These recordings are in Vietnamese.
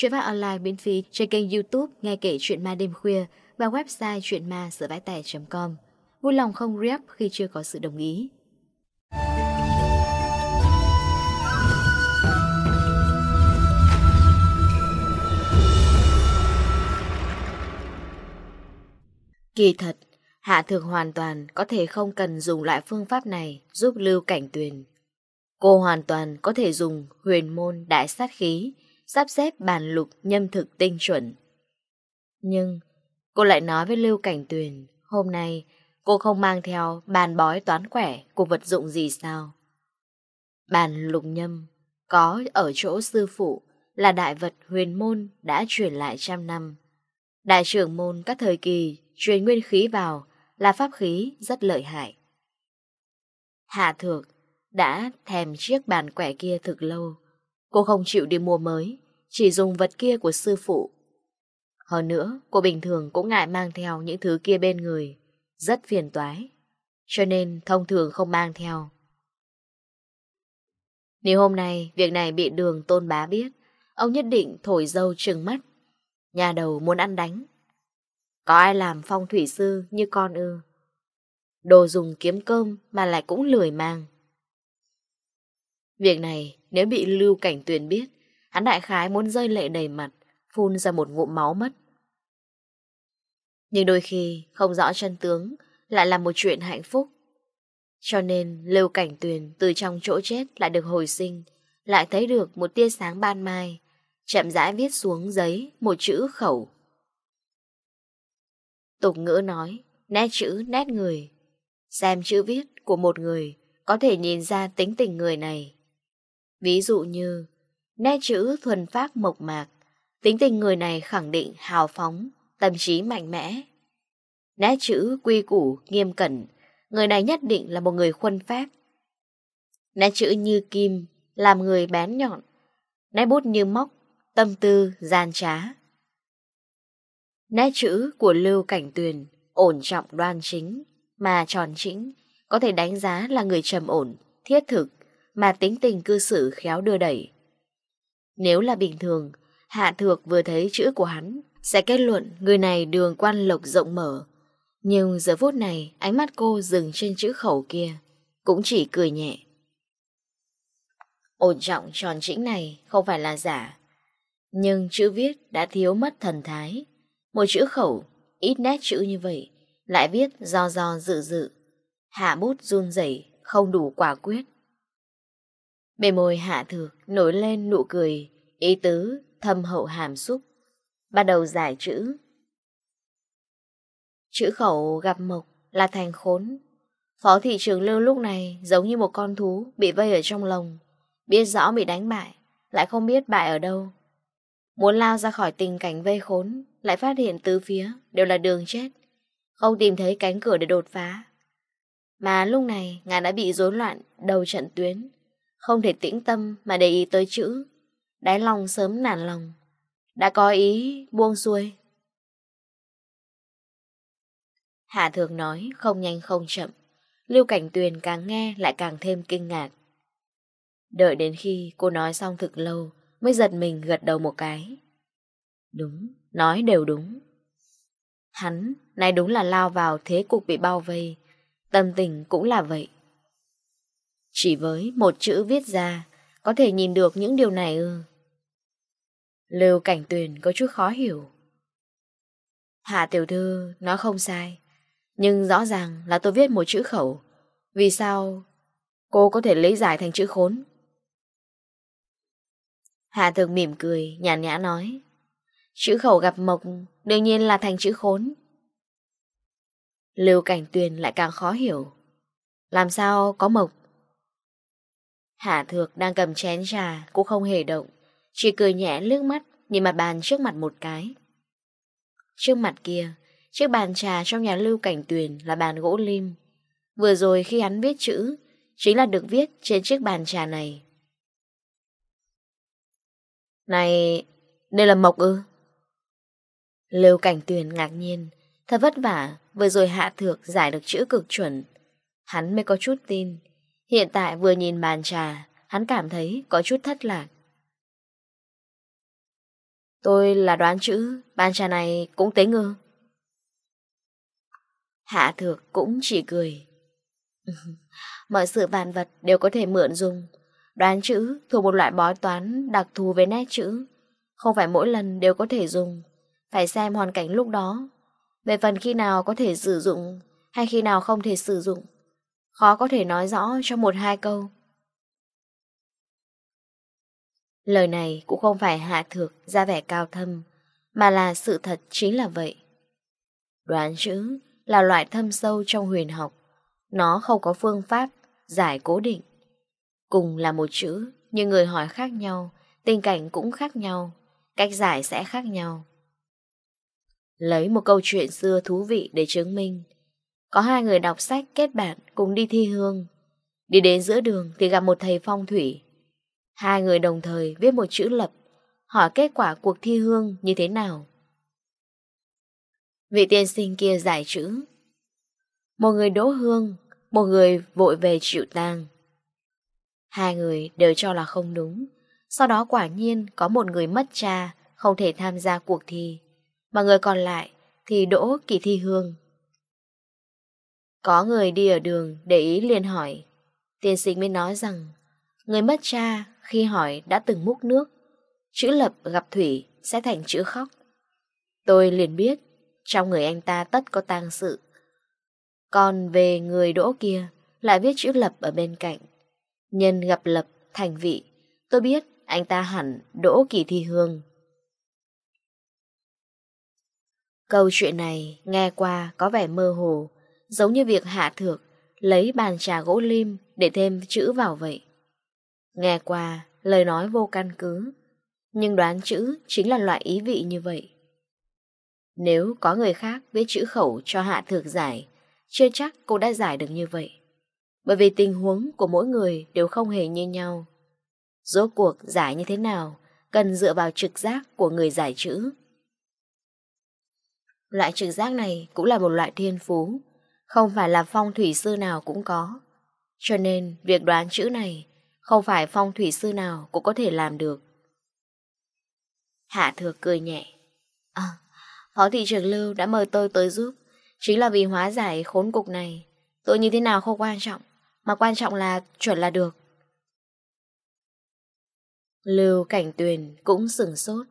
Chuyện phát online miễn phí trên kênh youtube Nghe kể chuyện ma đêm khuya và website chuyenma com Vui lòng không rep khi chưa có sự đồng ý. Kỳ thật, Hạ thường hoàn toàn có thể không cần dùng loại phương pháp này giúp Lưu Cảnh Tuyền. Cô hoàn toàn có thể dùng huyền môn đại sát khí sắp xếp bàn lục nhâm thực tinh chuẩn. Nhưng cô lại nói với Lưu Cảnh Tuyền, hôm nay cô không mang theo bàn bói toán quẻ của vật dụng gì sao? Bàn lục nhâm có ở chỗ sư phụ là đại vật huyền môn đã truyền lại trăm năm. Đại trưởng môn các thời kỳ truyền nguyên khí vào là pháp khí rất lợi hại. Hạ thược đã thèm chiếc bàn quẻ kia thực lâu, Cô không chịu đi mua mới, chỉ dùng vật kia của sư phụ. Hơn nữa, cô bình thường cũng ngại mang theo những thứ kia bên người, rất phiền toái, cho nên thông thường không mang theo. Nếu hôm nay việc này bị đường tôn bá biết, ông nhất định thổi dâu trừng mắt. Nhà đầu muốn ăn đánh. Có ai làm phong thủy sư như con ư? Đồ dùng kiếm cơm mà lại cũng lười mang. Việc này nếu bị Lưu Cảnh Tuyền biết, hắn đại khái muốn rơi lệ đầy mặt, phun ra một ngụm máu mất. Nhưng đôi khi không rõ chân tướng lại là một chuyện hạnh phúc. Cho nên Lưu Cảnh Tuyền từ trong chỗ chết lại được hồi sinh, lại thấy được một tia sáng ban mai, chậm rãi viết xuống giấy một chữ khẩu. Tục ngữ nói, nét chữ nét người. Xem chữ viết của một người có thể nhìn ra tính tình người này. Ví dụ như, nét chữ thuần phát mộc mạc, tính tình người này khẳng định hào phóng, tâm trí mạnh mẽ. Nét chữ quy củ, nghiêm cẩn, người này nhất định là một người khuân phép. Nét chữ như kim, làm người bén nhọn. Nét bút như móc, tâm tư, gian trá. Nét chữ của Lưu Cảnh Tuyền ổn trọng đoan chính, mà tròn chỉnh, có thể đánh giá là người trầm ổn, thiết thực, mà tính tình cư xử khéo đưa đẩy. Nếu là bình thường, Hạ Thược vừa thấy chữ của hắn, sẽ kết luận người này đường quan lộc rộng mở. Nhưng giờ phút này, ánh mắt cô dừng trên chữ khẩu kia, cũng chỉ cười nhẹ. Ổn trọng tròn chỉnh này không phải là giả, nhưng chữ viết đã thiếu mất thần thái. Một chữ khẩu, ít nét chữ như vậy, lại viết do do dự dự. Hạ bút run rẩy không đủ quả quyết. Bề môi hạ thược nổi lên nụ cười, ý tứ thâm hậu hàm xúc, bắt đầu giải chữ. Chữ khẩu gặp mộc là thành khốn. Phó thị trường lưu lúc này giống như một con thú bị vây ở trong lồng, biết rõ bị đánh bại, lại không biết bại ở đâu. Muốn lao ra khỏi tình cảnh vây khốn, lại phát hiện tứ phía đều là đường chết, không tìm thấy cánh cửa để đột phá. Mà lúc này, ngài đã bị rối loạn đầu trận tuyến, không thể tĩnh tâm mà để ý tới chữ. Đáy lòng sớm nản lòng. Đã có ý buông xuôi. Hạ thường nói không nhanh không chậm. Lưu Cảnh Tuyền càng nghe lại càng thêm kinh ngạc. Đợi đến khi cô nói xong thực lâu Mới giật mình gật đầu một cái. Đúng, nói đều đúng. Hắn, này đúng là lao vào thế cục bị bao vây. Tâm tình cũng là vậy. Chỉ với một chữ viết ra, có thể nhìn được những điều này ư. Lưu Cảnh Tuyền có chút khó hiểu. Hạ tiểu thư nó không sai, nhưng rõ ràng là tôi viết một chữ khẩu. Vì sao cô có thể lấy giải thành chữ khốn? Hạ thường mỉm cười, nhàn nhã nói. Chữ khẩu gặp mộc đương nhiên là thành chữ khốn. Lưu Cảnh Tuyền lại càng khó hiểu. Làm sao có mộc Hạ thược đang cầm chén trà Cũng không hề động. Chỉ cười nhẹ lướt mắt, Nhìn mặt bàn trước mặt một cái. Trước mặt kia, Chiếc bàn trà trong nhà lưu cảnh tuyền Là bàn gỗ lim. Vừa rồi khi hắn viết chữ, Chính là được viết trên chiếc bàn trà này. Này, Đây là mộc ư? Lưu cảnh tuyền ngạc nhiên, Thật vất vả, Vừa rồi hạ thược giải được chữ cực chuẩn. Hắn mới có chút tin. Hiện tại vừa nhìn bàn trà, hắn cảm thấy có chút thất lạc. Tôi là đoán chữ, bàn trà này cũng tế ư. Hạ thược cũng chỉ cười. Mọi sự bàn vật đều có thể mượn dùng. Đoán chữ thuộc một loại bói toán đặc thù với nét chữ. Không phải mỗi lần đều có thể dùng. Phải xem hoàn cảnh lúc đó. Về phần khi nào có thể sử dụng hay khi nào không thể sử dụng khó có thể nói rõ trong một hai câu. Lời này cũng không phải hạ thược ra vẻ cao thâm, mà là sự thật chính là vậy. Đoán chữ là loại thâm sâu trong huyền học, nó không có phương pháp, giải cố định. Cùng là một chữ, nhưng người hỏi khác nhau, tình cảnh cũng khác nhau, cách giải sẽ khác nhau. Lấy một câu chuyện xưa thú vị để chứng minh, có hai người đọc sách kết bạn cùng đi thi hương. Đi đến giữa đường thì gặp một thầy phong thủy. Hai người đồng thời viết một chữ lập, hỏi kết quả cuộc thi hương như thế nào. Vị tiên sinh kia giải chữ. Một người đỗ hương, một người vội về chịu tang. Hai người đều cho là không đúng. Sau đó quả nhiên có một người mất cha, không thể tham gia cuộc thi. Mà người còn lại thì đỗ kỳ thi hương. Có người đi ở đường để ý liền hỏi. Tiên sinh mới nói rằng, người mất cha khi hỏi đã từng múc nước. Chữ lập gặp thủy sẽ thành chữ khóc. Tôi liền biết, trong người anh ta tất có tang sự. Còn về người đỗ kia, lại viết chữ lập ở bên cạnh. Nhân gặp lập, thành vị. Tôi biết anh ta hẳn đỗ kỳ thi hương. Câu chuyện này nghe qua có vẻ mơ hồ, giống như việc hạ thược, lấy bàn trà gỗ lim để thêm chữ vào vậy. Nghe qua, lời nói vô căn cứ, nhưng đoán chữ chính là loại ý vị như vậy. Nếu có người khác viết chữ khẩu cho hạ thược giải, chưa chắc cô đã giải được như vậy. Bởi vì tình huống của mỗi người đều không hề như nhau. Rốt cuộc giải như thế nào cần dựa vào trực giác của người giải chữ. Loại trực giác này cũng là một loại thiên phú không phải là phong thủy sư nào cũng có. Cho nên, việc đoán chữ này không phải phong thủy sư nào cũng có thể làm được. Hạ Thược cười nhẹ. À, Phó thị trường Lưu đã mời tôi tới giúp, chính là vì hóa giải khốn cục này. Tôi như thế nào không quan trọng, mà quan trọng là chuẩn là được. Lưu Cảnh Tuyền cũng sửng sốt.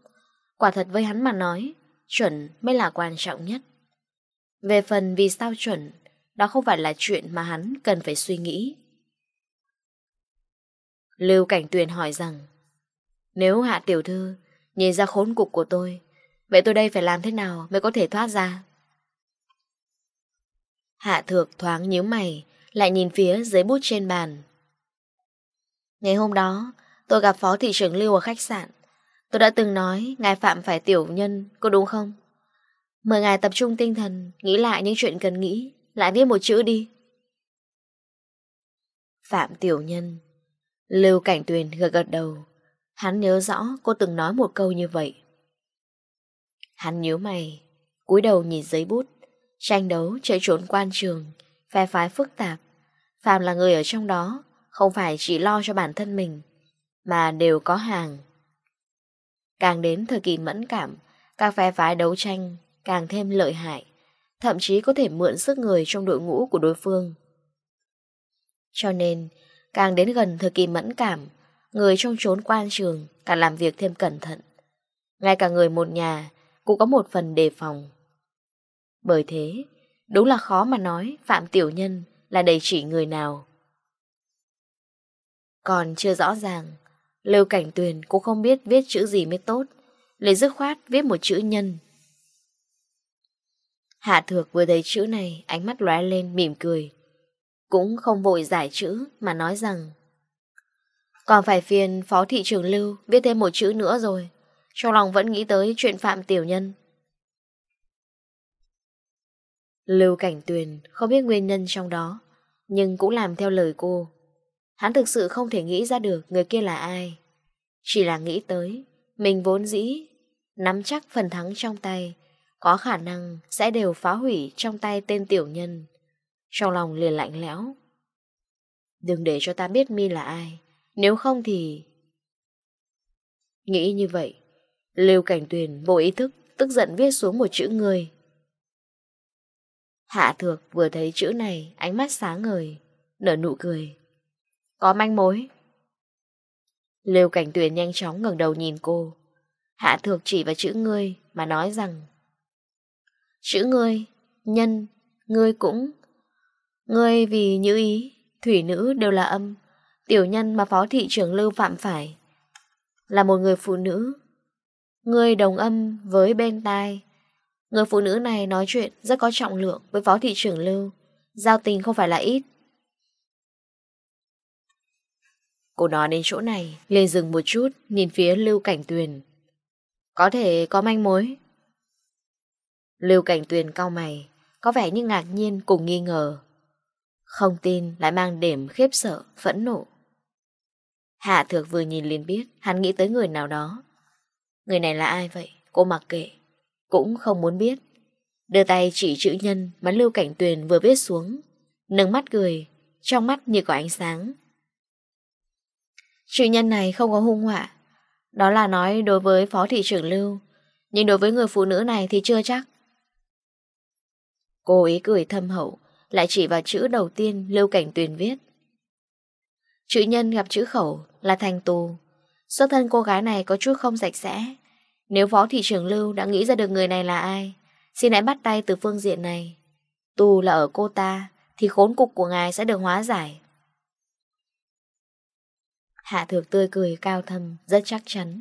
Quả thật với hắn mà nói, chuẩn mới là quan trọng nhất. Về phần vì sao chuẩn, đó không phải là chuyện mà hắn cần phải suy nghĩ. Lưu Cảnh Tuyền hỏi rằng, Nếu hạ tiểu thư nhìn ra khốn cục của tôi, Vậy tôi đây phải làm thế nào mới có thể thoát ra? Hạ thược thoáng nhíu mày, Lại nhìn phía giấy bút trên bàn Ngày hôm đó, Tôi gặp phó thị trưởng Lưu ở khách sạn Tôi đã từng nói Ngài phạm phải tiểu nhân, Có đúng không? Mời ngài tập trung tinh thần, Nghĩ lại những chuyện cần nghĩ lại viết một chữ đi. Phạm Tiểu Nhân Lưu Cảnh Tuyền gật gật đầu. Hắn nhớ rõ cô từng nói một câu như vậy. Hắn nhớ mày, cúi đầu nhìn giấy bút. Tranh đấu chạy trốn quan trường, phe phái phức tạp. Phạm là người ở trong đó, không phải chỉ lo cho bản thân mình, mà đều có hàng. Càng đến thời kỳ mẫn cảm, các phe phái đấu tranh càng thêm lợi hại thậm chí có thể mượn sức người trong đội ngũ của đối phương. Cho nên, càng đến gần thời kỳ mẫn cảm, người trong trốn quan trường càng làm việc thêm cẩn thận. Ngay cả người một nhà cũng có một phần đề phòng. Bởi thế, đúng là khó mà nói Phạm Tiểu Nhân là đầy chỉ người nào. Còn chưa rõ ràng, Lưu Cảnh Tuyền cũng không biết viết chữ gì mới tốt, lấy dứt khoát viết một chữ nhân Hạ Thược vừa thấy chữ này, ánh mắt lóe lên mỉm cười. Cũng không vội giải chữ mà nói rằng Còn phải phiền Phó Thị trưởng Lưu viết thêm một chữ nữa rồi. Trong lòng vẫn nghĩ tới chuyện Phạm Tiểu Nhân. Lưu Cảnh Tuyền không biết nguyên nhân trong đó, nhưng cũng làm theo lời cô. Hắn thực sự không thể nghĩ ra được người kia là ai. Chỉ là nghĩ tới, mình vốn dĩ, nắm chắc phần thắng trong tay, có khả năng sẽ đều phá hủy trong tay tên tiểu nhân. Trong lòng liền lạnh lẽo. Đừng để cho ta biết mi là ai, nếu không thì... Nghĩ như vậy, Lưu Cảnh Tuyền vô ý thức tức giận viết xuống một chữ người. Hạ thược vừa thấy chữ này, ánh mắt sáng ngời, nở nụ cười. Có manh mối. Lưu Cảnh Tuyền nhanh chóng ngẩng đầu nhìn cô. Hạ thược chỉ vào chữ ngươi mà nói rằng Chữ ngươi, nhân, ngươi cũng. Ngươi vì như ý, thủy nữ đều là âm, tiểu nhân mà phó thị trưởng lưu phạm phải. Là một người phụ nữ. Ngươi đồng âm với bên tai. Người phụ nữ này nói chuyện rất có trọng lượng với phó thị trưởng lưu. Giao tình không phải là ít. Cô nói đến chỗ này, liền dừng một chút, nhìn phía lưu cảnh tuyền. Có thể có manh mối, Lưu Cảnh Tuyền cau mày, có vẻ như ngạc nhiên cùng nghi ngờ. Không tin lại mang điểm khiếp sợ, phẫn nộ. Hạ thược vừa nhìn liền biết, hắn nghĩ tới người nào đó. Người này là ai vậy? Cô mặc kệ. Cũng không muốn biết. Đưa tay chỉ chữ nhân mà Lưu Cảnh Tuyền vừa viết xuống. Nâng mắt cười, trong mắt như có ánh sáng. Chữ nhân này không có hung họa. Đó là nói đối với Phó Thị trưởng Lưu. Nhưng đối với người phụ nữ này thì chưa chắc. Cô ý cười thâm hậu, lại chỉ vào chữ đầu tiên Lưu Cảnh Tuyền viết. Chữ nhân gặp chữ khẩu là thành tù. Xuất thân cô gái này có chút không sạch sẽ. Nếu phó thị trưởng Lưu đã nghĩ ra được người này là ai, xin hãy bắt tay từ phương diện này. Tù là ở cô ta, thì khốn cục của ngài sẽ được hóa giải. Hạ thược tươi cười cao thâm, rất chắc chắn.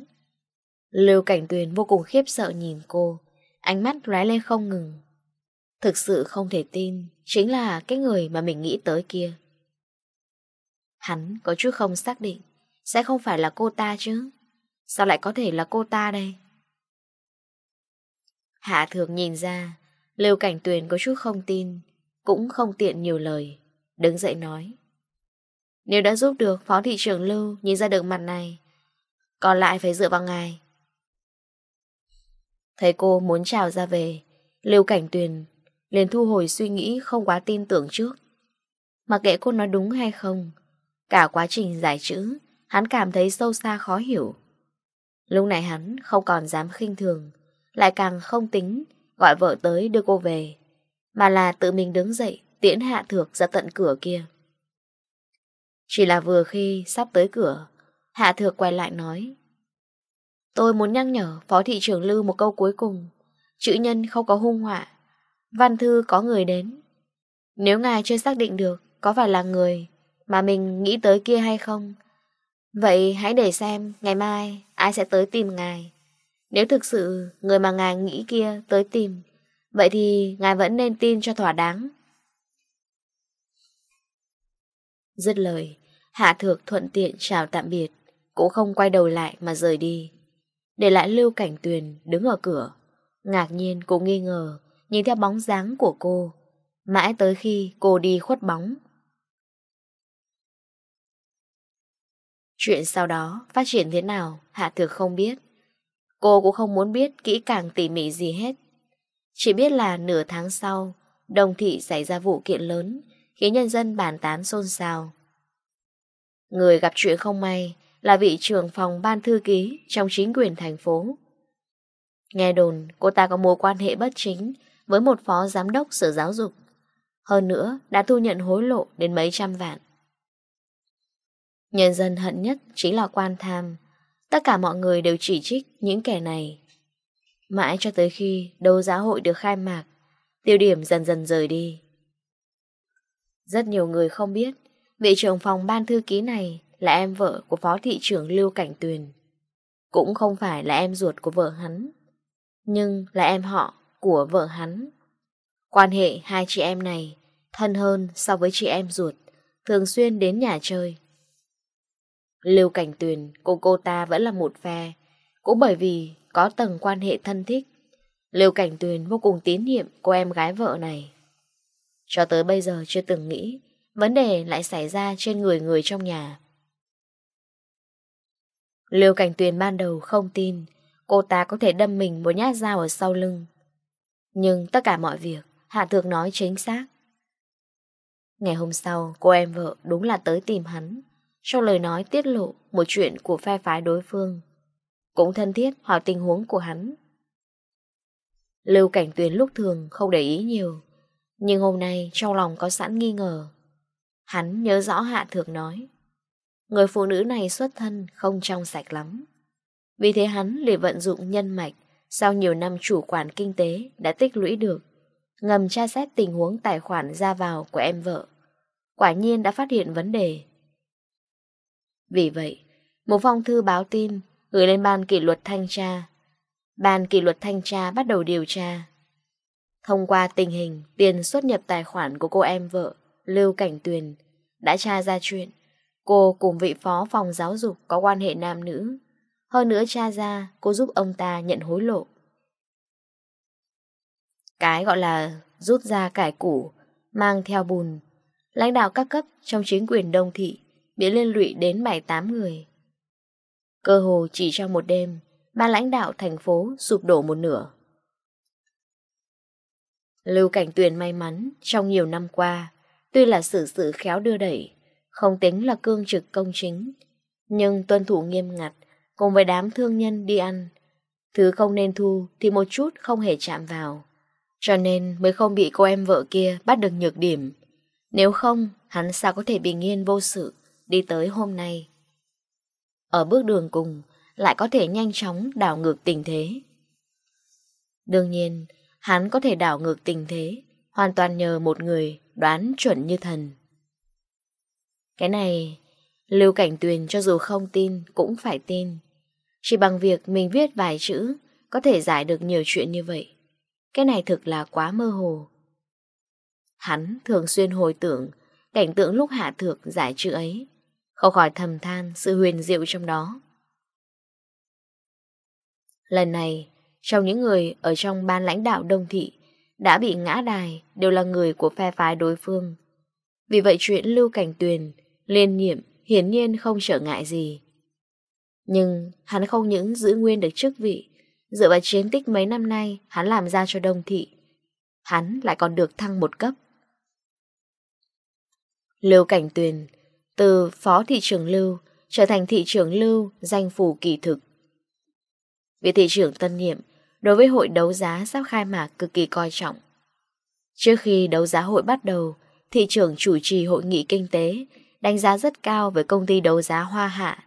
Lưu Cảnh Tuyền vô cùng khiếp sợ nhìn cô, ánh mắt lóe lên không ngừng. Thực sự không thể tin Chính là cái người mà mình nghĩ tới kia. Hắn có chút không xác định, Sẽ không phải là cô ta chứ? Sao lại có thể là cô ta đây? Hạ thược nhìn ra, Lưu cảnh tuyền có chút không tin, Cũng không tiện nhiều lời, Đứng dậy nói. Nếu đã giúp được phó thị trưởng Lưu Nhìn ra đường mặt này, Còn lại phải dựa vào ngài. Thấy cô muốn chào ra về, Lưu Cảnh Tuyền liền thu hồi suy nghĩ không quá tin tưởng trước. mà kệ cô nói đúng hay không, cả quá trình giải chữ, hắn cảm thấy sâu xa khó hiểu. Lúc này hắn không còn dám khinh thường, lại càng không tính gọi vợ tới đưa cô về, mà là tự mình đứng dậy tiễn hạ thược ra tận cửa kia. Chỉ là vừa khi sắp tới cửa, hạ thược quay lại nói. Tôi muốn nhắc nhở Phó Thị trưởng lưu một câu cuối cùng, chữ nhân không có hung họa, Văn thư có người đến. Nếu ngài chưa xác định được Có phải là người Mà mình nghĩ tới kia hay không, Vậy hãy để xem Ngày mai ai sẽ tới tìm ngài. Nếu thực sự người mà ngài nghĩ kia Tới tìm, Vậy thì ngài vẫn nên tin cho thỏa đáng. Dứt lời, Hạ thược thuận tiện chào tạm biệt, Cũng không quay đầu lại mà rời đi. Để lại Lưu Cảnh Tuyền đứng ở cửa, Ngạc nhiên cũng nghi ngờ nhìn theo bóng dáng của cô, mãi tới khi cô đi khuất bóng. Chuyện sau đó phát triển thế nào Hạ Thược không biết. Cô cũng không muốn biết kỹ càng tỉ mỉ gì hết. Chỉ biết là nửa tháng sau, đồng thị xảy ra vụ kiện lớn, khiến nhân dân bàn tán xôn xao. Người gặp chuyện không may là vị trưởng phòng ban thư ký trong chính quyền thành phố. Nghe đồn cô ta có mối quan hệ bất chính với một phó giám đốc sở giáo dục. Hơn nữa, đã thu nhận hối lộ đến mấy trăm vạn. Nhân dân hận nhất chính là quan tham. Tất cả mọi người đều chỉ trích những kẻ này. Mãi cho tới khi đấu giá hội được khai mạc, tiêu điểm dần dần rời đi. Rất nhiều người không biết, vị trưởng phòng ban thư ký này là em vợ của phó thị trưởng Lưu Cảnh Tuyền. Cũng không phải là em ruột của vợ hắn, nhưng là em họ của vợ hắn. Quan hệ hai chị em này thân hơn so với chị em ruột, thường xuyên đến nhà chơi. Lưu Cảnh Tuyền cùng cô ta vẫn là một phe, cũng bởi vì có tầng quan hệ thân thích. Lưu Cảnh Tuyền vô cùng tín nhiệm cô em gái vợ này. Cho tới bây giờ chưa từng nghĩ, vấn đề lại xảy ra trên người người trong nhà. Lưu Cảnh Tuyền ban đầu không tin cô ta có thể đâm mình một nhát dao ở sau lưng. Nhưng tất cả mọi việc, Hạ Thược nói chính xác. Ngày hôm sau, cô em vợ đúng là tới tìm hắn. Trong lời nói tiết lộ một chuyện của phe phái đối phương. Cũng thân thiết hỏi tình huống của hắn. Lưu Cảnh Tuyền lúc thường không để ý nhiều. Nhưng hôm nay trong lòng có sẵn nghi ngờ. Hắn nhớ rõ Hạ Thược nói. Người phụ nữ này xuất thân không trong sạch lắm. Vì thế hắn liền vận dụng nhân mạch sau nhiều năm chủ quản kinh tế đã tích lũy được, ngầm tra xét tình huống tài khoản ra vào của em vợ. Quả nhiên đã phát hiện vấn đề. Vì vậy, một phong thư báo tin gửi lên ban kỷ luật thanh tra. Ban kỷ luật thanh tra bắt đầu điều tra. Thông qua tình hình tiền xuất nhập tài khoản của cô em vợ Lưu Cảnh Tuyền đã tra ra chuyện cô cùng vị phó phòng giáo dục có quan hệ nam nữ hơn nữa cha ra, cô giúp ông ta nhận hối lộ. Cái gọi là rút ra cải củ, mang theo bùn. Lãnh đạo các cấp trong chính quyền đông thị bị liên lụy đến 7-8 người. Cơ hồ chỉ trong một đêm, ba lãnh đạo thành phố sụp đổ một nửa. Lưu Cảnh Tuyền may mắn trong nhiều năm qua, tuy là xử sự khéo đưa đẩy, không tính là cương trực công chính, nhưng tuân thủ nghiêm ngặt, cùng với đám thương nhân đi ăn. Thứ không nên thu thì một chút không hề chạm vào. Cho nên mới không bị cô em vợ kia bắt được nhược điểm. Nếu không, hắn sao có thể bình yên vô sự đi tới hôm nay. Ở bước đường cùng, lại có thể nhanh chóng đảo ngược tình thế. Đương nhiên, hắn có thể đảo ngược tình thế, hoàn toàn nhờ một người đoán chuẩn như thần. Cái này, Lưu Cảnh Tuyền cho dù không tin cũng phải tin. Chỉ bằng việc mình viết vài chữ, Có thể giải được nhiều chuyện như vậy. Cái này thực là quá mơ hồ. Hắn thường xuyên hồi tưởng, Cảnh tượng lúc hạ thược giải chữ ấy, Không khỏi thầm than sự huyền diệu trong đó. Lần này, Trong những người ở trong ban lãnh đạo đông thị Đã bị ngã đài Đều là người của phe phái đối phương. Vì vậy chuyện Lưu Cảnh Tuyền, Liên nhiệm hiển nhiên không trở ngại gì. Nhưng hắn không những giữ nguyên được chức vị, dựa vào chiến tích mấy năm nay hắn làm ra cho đông thị. Hắn lại còn được thăng một cấp. Lưu Cảnh Tuyền từ phó thị trưởng Lưu trở thành thị trưởng Lưu danh phủ kỳ thực. Vị thị trưởng tân nhiệm đối với hội đấu giá sắp khai mạc cực kỳ coi trọng. Trước khi đấu giá hội bắt đầu, thị trưởng chủ trì hội nghị kinh tế đánh giá rất cao với công ty đấu giá Hoa Hạ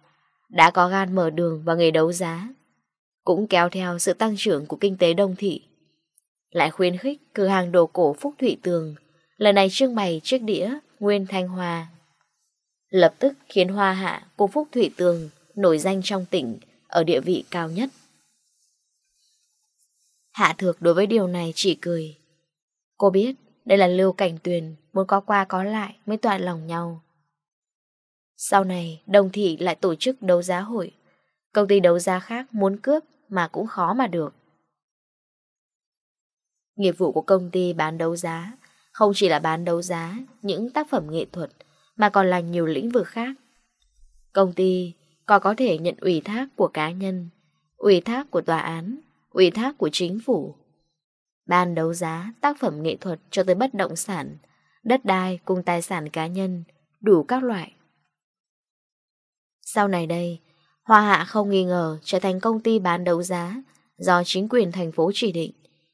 đã có gan mở đường và nghề đấu giá, cũng kéo theo sự tăng trưởng của kinh tế đông thị. Lại khuyến khích cửa hàng đồ cổ Phúc Thụy Tường, lần này trưng bày chiếc đĩa Nguyên Thanh Hoa. Lập tức khiến Hoa Hạ của Phúc Thụy Tường nổi danh trong tỉnh ở địa vị cao nhất. Hạ thược đối với điều này chỉ cười. Cô biết đây là lưu cảnh tuyền muốn có qua có lại mới toàn lòng nhau. Sau này, đồng Thị lại tổ chức đấu giá hội. Công ty đấu giá khác muốn cướp mà cũng khó mà được. Nghiệp vụ của công ty bán đấu giá không chỉ là bán đấu giá những tác phẩm nghệ thuật mà còn là nhiều lĩnh vực khác. Công ty còn có thể nhận ủy thác của cá nhân, ủy thác của tòa án, ủy thác của chính phủ. bán đấu giá tác phẩm nghệ thuật cho tới bất động sản, đất đai cùng tài sản cá nhân, đủ các loại. Sau này đây, Hoa Hạ không nghi ngờ trở thành công ty bán đấu giá do chính quyền thành phố chỉ định,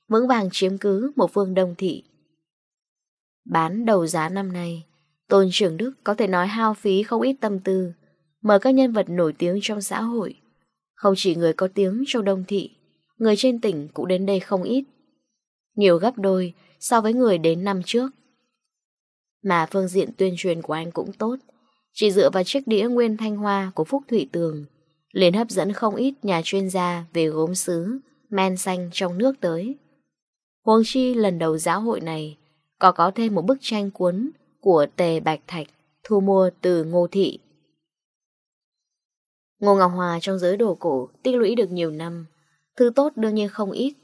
vững vàng chiếm cứ một phương đông thị. Bán đầu giá năm nay, Tôn trưởng Đức có thể nói hao phí không ít tâm tư, mời các nhân vật nổi tiếng trong xã hội. Không chỉ người có tiếng trong đông thị, người trên tỉnh cũng đến đây không ít. Nhiều gấp đôi so với người đến năm trước. Mà phương diện tuyên truyền của anh cũng tốt, chỉ dựa vào chiếc đĩa nguyên thanh hoa của Phúc Thủy Tường liền hấp dẫn không ít nhà chuyên gia về gốm sứ, men xanh trong nước tới. Huống chi lần đầu giáo hội này có có thêm một bức tranh cuốn của Tề Bạch Thạch thu mua từ Ngô Thị. Ngô Ngọc Hòa trong giới đồ cổ tích lũy được nhiều năm, thứ tốt đương nhiên không ít.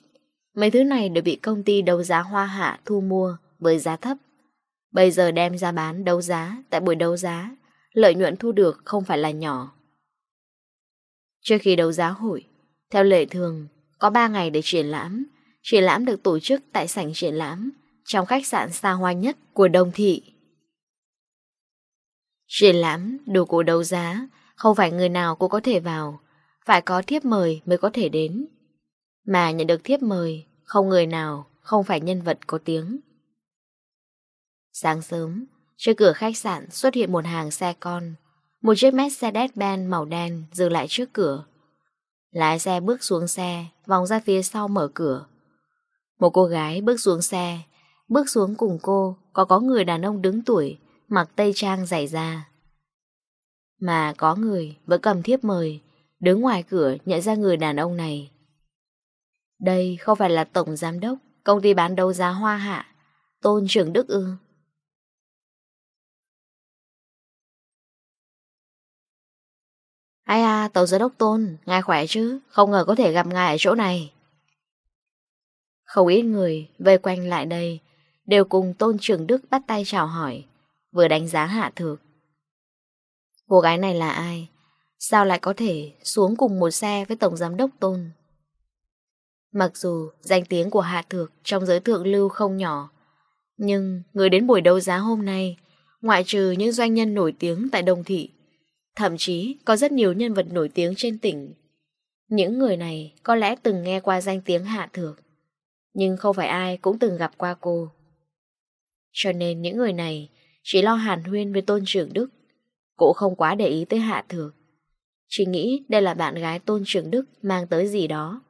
Mấy thứ này đều bị công ty đấu giá hoa hạ thu mua với giá thấp. Bây giờ đem ra bán đấu giá tại buổi đấu giá lợi nhuận thu được không phải là nhỏ. Trước khi đấu giá hội, theo lệ thường, có 3 ngày để triển lãm. Triển lãm được tổ chức tại sảnh triển lãm, trong khách sạn xa hoa nhất của Đông Thị. Triển lãm, đồ cổ đấu giá, không phải người nào cũng có thể vào, phải có thiếp mời mới có thể đến. Mà nhận được thiếp mời, không người nào, không phải nhân vật có tiếng. Sáng sớm, Trước cửa khách sạn xuất hiện một hàng xe con. Một chiếc Mercedes-Benz màu đen dừng lại trước cửa. Lái xe bước xuống xe, vòng ra phía sau mở cửa. Một cô gái bước xuống xe, bước xuống cùng cô có có người đàn ông đứng tuổi, mặc tây trang dày da. Mà có người vẫn cầm thiếp mời, đứng ngoài cửa nhận ra người đàn ông này. Đây không phải là tổng giám đốc, công ty bán đấu giá hoa hạ, tôn trưởng Đức ương Ai à, tổng giám đốc Tôn, ngài khỏe chứ, không ngờ có thể gặp ngài ở chỗ này. Không ít người vây quanh lại đây, đều cùng Tôn trưởng Đức bắt tay chào hỏi, vừa đánh giá hạ thược. Cô gái này là ai? Sao lại có thể xuống cùng một xe với Tổng Giám đốc Tôn? Mặc dù danh tiếng của Hạ Thược trong giới thượng lưu không nhỏ, nhưng người đến buổi đấu giá hôm nay, ngoại trừ những doanh nhân nổi tiếng tại đồng Thị, Thậm chí có rất nhiều nhân vật nổi tiếng trên tỉnh. Những người này có lẽ từng nghe qua danh tiếng Hạ Thược, Nhưng không phải ai cũng từng gặp qua cô. Cho nên những người này chỉ lo hàn huyên với tôn trưởng Đức Cô không quá để ý tới Hạ Thược. Chỉ nghĩ đây là bạn gái tôn trưởng Đức mang tới gì đó.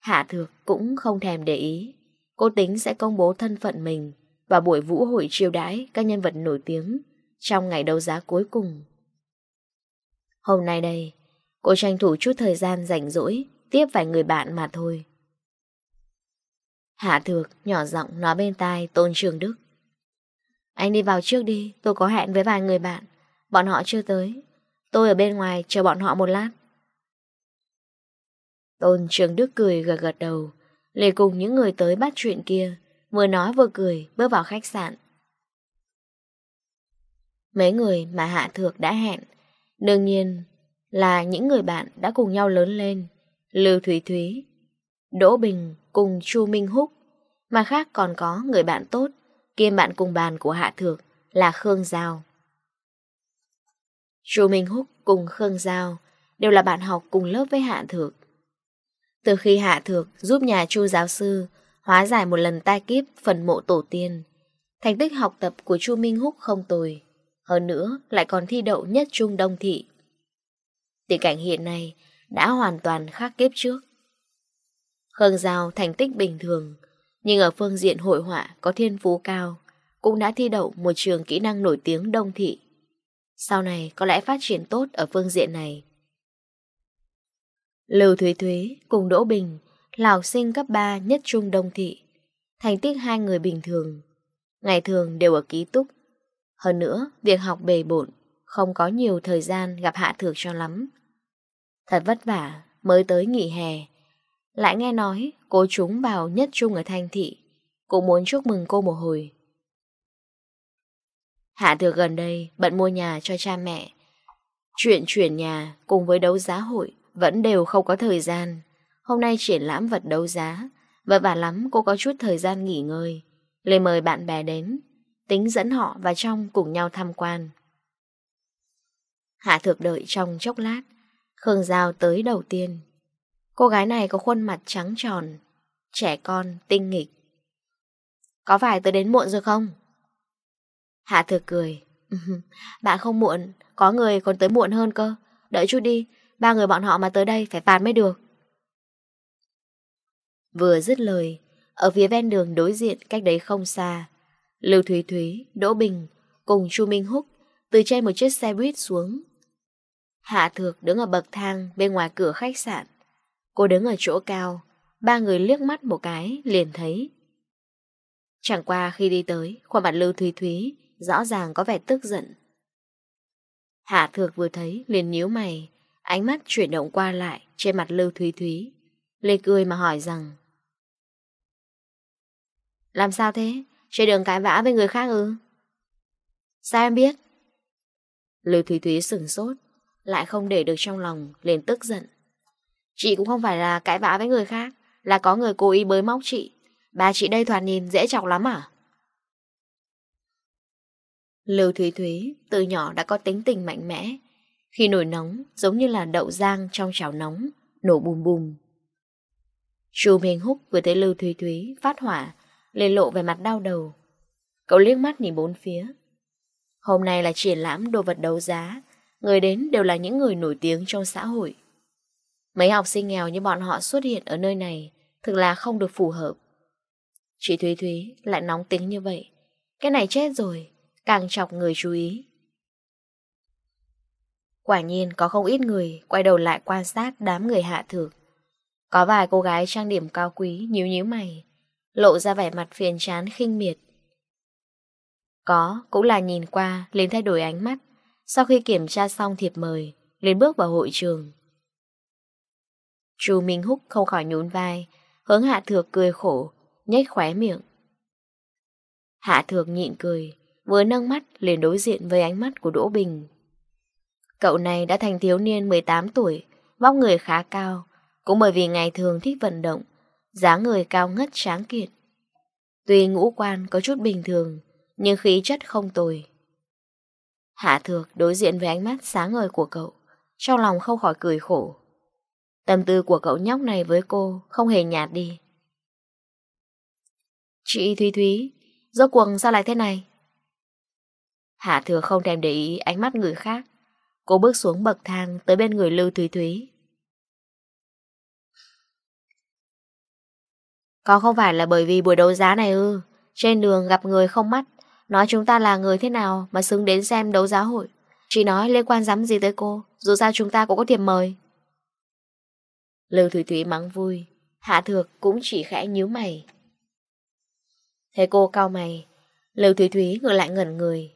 Hạ Thược cũng không thèm để ý. Cô tính sẽ công bố thân phận mình Và buổi vũ hội chiêu đãi các nhân vật nổi tiếng trong ngày đấu giá cuối cùng. Hôm nay đây, cô tranh thủ chút thời gian rảnh rỗi tiếp vài người bạn mà thôi. Hạ Thược nhỏ giọng nói bên tai Tôn Trường Đức. Anh đi vào trước đi, tôi có hẹn với vài người bạn. Bọn họ chưa tới. Tôi ở bên ngoài chờ bọn họ một lát. Tôn Trường Đức cười gật gật đầu, lề cùng những người tới bắt chuyện kia, vừa nói vừa cười, bước vào khách sạn. Mấy người mà Hạ Thược đã hẹn, Đương nhiên là những người bạn đã cùng nhau lớn lên, Lưu Thủy Thúy, Đỗ Bình cùng Chu Minh Húc. Mà khác còn có người bạn tốt, Kiêm bạn cùng bàn của Hạ Thược là Khương Giao. Chu Minh Húc cùng Khương Giao Đều là bạn học cùng lớp với Hạ Thược. Từ khi Hạ Thược giúp nhà Chu giáo sư Hóa giải một lần tai kiếp phần mộ tổ tiên, Thành tích học tập của Chu Minh Húc không tồi hơn nữa lại còn thi đậu nhất trung đông thị. Tình cảnh hiện nay đã hoàn toàn khác kiếp trước. Khương Giao thành tích bình thường, nhưng ở phương diện hội họa có thiên phú cao, cũng đã thi đậu một trường kỹ năng nổi tiếng đông thị. Sau này có lẽ phát triển tốt ở phương diện này. Lưu Thúy Thúy cùng Đỗ Bình là học sinh cấp 3 nhất trung đông thị. Thành tích hai người bình thường, ngày thường đều ở ký túc hơn nữa, việc học bề bộn, không có nhiều thời gian gặp Hạ Thược cho lắm. Thật vất vả, mới tới nghỉ hè. Lại nghe nói cô chúng bảo nhất trung ở Thanh Thị, cũng muốn chúc mừng cô một hồi. Hạ Thược gần đây bận mua nhà cho cha mẹ. Chuyện chuyển nhà cùng với đấu giá hội vẫn đều không có thời gian. Hôm nay triển lãm vật đấu giá, vất vả lắm cô có chút thời gian nghỉ ngơi. Lê mời bạn bè đến tính dẫn họ và trong cùng nhau tham quan. Hạ thược đợi trong chốc lát, Khương Giao tới đầu tiên. Cô gái này có khuôn mặt trắng tròn, trẻ con, tinh nghịch. Có phải tới đến muộn rồi không? Hạ thược cười. Bạn không muộn, có người còn tới muộn hơn cơ. Đợi chút đi, ba người bọn họ mà tới đây phải phạt mới được. Vừa dứt lời, ở phía ven đường đối diện cách đấy không xa, Lưu Thúy Thúy, Đỗ Bình cùng Chu Minh Húc từ trên một chiếc xe buýt xuống. Hạ Thược đứng ở bậc thang bên ngoài cửa khách sạn. Cô đứng ở chỗ cao, ba người liếc mắt một cái liền thấy. Chẳng qua khi đi tới, khuôn mặt Lưu Thúy Thúy rõ ràng có vẻ tức giận. Hạ Thược vừa thấy liền nhíu mày, ánh mắt chuyển động qua lại trên mặt Lưu Thúy Thúy. Lê cười mà hỏi rằng Làm sao thế? Trên đường cãi vã với người khác ư? Sao em biết? Lưu Thúy Thúy sửng sốt, lại không để được trong lòng, liền tức giận. Chị cũng không phải là cãi vã với người khác, là có người cố ý bới móc chị. Bà chị đây thoạt nhìn dễ chọc lắm à? Lưu Thúy Thúy từ nhỏ đã có tính tình mạnh mẽ. Khi nổi nóng, giống như là đậu rang trong chảo nóng, nổ bùm bùm. Chu Minh Húc vừa thấy Lưu Thúy Thúy phát hỏa, liền lộ về mặt đau đầu. Cậu liếc mắt nhìn bốn phía. Hôm nay là triển lãm đồ vật đấu giá, người đến đều là những người nổi tiếng trong xã hội. Mấy học sinh nghèo như bọn họ xuất hiện ở nơi này thực là không được phù hợp. Chị Thúy Thúy lại nóng tính như vậy. Cái này chết rồi, càng chọc người chú ý. Quả nhiên có không ít người quay đầu lại quan sát đám người hạ thược. Có vài cô gái trang điểm cao quý nhíu nhíu mày, lộ ra vẻ mặt phiền chán khinh miệt. Có, cũng là nhìn qua, liền thay đổi ánh mắt. Sau khi kiểm tra xong thiệp mời, liền bước vào hội trường. Chu Minh Húc không khỏi nhún vai, hướng Hạ Thược cười khổ, nhếch khóe miệng. Hạ Thược nhịn cười, vừa nâng mắt liền đối diện với ánh mắt của Đỗ Bình. Cậu này đã thành thiếu niên 18 tuổi, vóc người khá cao, cũng bởi vì ngày thường thích vận động, dáng người cao ngất tráng kiện. Tuy ngũ quan có chút bình thường, nhưng khí chất không tồi. Hạ thược đối diện với ánh mắt sáng ngời của cậu, trong lòng không khỏi cười khổ. Tâm tư của cậu nhóc này với cô không hề nhạt đi. Chị Thúy Thúy, rốt quần sao lại thế này? Hạ thừa không thèm để ý ánh mắt người khác. Cô bước xuống bậc thang tới bên người Lưu Thúy Thúy. Có không phải là bởi vì buổi đấu giá này ư? Trên đường gặp người không mắt, nói chúng ta là người thế nào mà xứng đến xem đấu giá hội. Chỉ nói liên quan dám gì tới cô, dù sao chúng ta cũng có tiền mời. Lưu Thủy Thủy mắng vui, Hạ Thược cũng chỉ khẽ nhíu mày. Thế cô cao mày, Lưu Thủy Thủy ngược lại ngẩn người.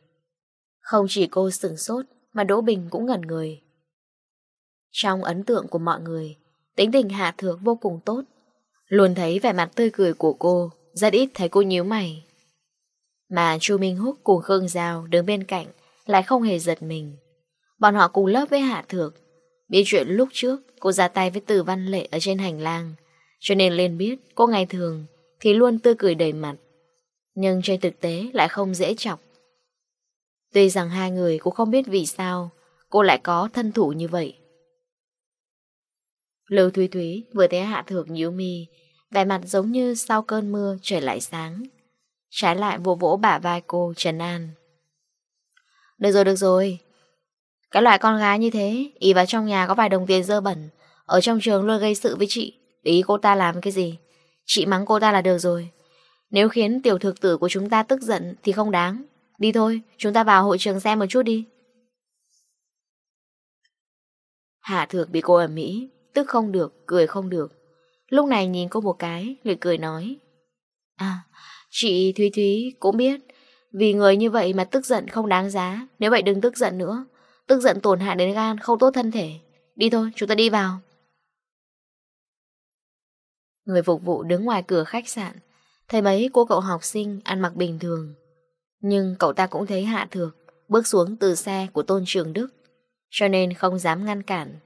Không chỉ cô sửng sốt, mà Đỗ Bình cũng ngẩn người. Trong ấn tượng của mọi người, tính tình Hạ Thược vô cùng tốt, Luôn thấy vẻ mặt tươi cười của cô, rất ít thấy cô nhíu mày. Mà Chu Minh Húc cùng Khương Giao đứng bên cạnh lại không hề giật mình. Bọn họ cùng lớp với Hạ Thược. Biết chuyện lúc trước cô ra tay với Từ Văn Lệ ở trên hành lang. Cho nên lên biết cô ngày thường thì luôn tươi cười đầy mặt. Nhưng trên thực tế lại không dễ chọc. Tuy rằng hai người cũng không biết vì sao cô lại có thân thủ như vậy. Lưu Thúy Thúy vừa thấy Hạ Thược nhíu mi, vẻ mặt giống như sau cơn mưa trời lại sáng. Trái lại vỗ vỗ bả vai cô Trần An. Được rồi, được rồi. Cái loại con gái như thế, ý vào trong nhà có vài đồng tiền dơ bẩn, ở trong trường luôn gây sự với chị. Để ý cô ta làm cái gì? Chị mắng cô ta là được rồi. Nếu khiến tiểu thực tử của chúng ta tức giận thì không đáng. Đi thôi, chúng ta vào hội trường xem một chút đi. Hạ thược bị cô ở Mỹ, Tức không được, cười không được. Lúc này nhìn cô một cái Người cười nói. À chị Thúy Thúy cũng biết. Vì người như vậy mà tức giận không đáng giá. Nếu vậy đừng tức giận nữa. Tức giận tổn hại đến gan không tốt thân thể. Đi thôi chúng ta đi vào. Người phục vụ đứng ngoài cửa khách sạn. Thấy mấy cô cậu học sinh ăn mặc bình thường. Nhưng cậu ta cũng thấy hạ thược Bước xuống từ xe của tôn trường Đức. Cho nên không dám ngăn cản.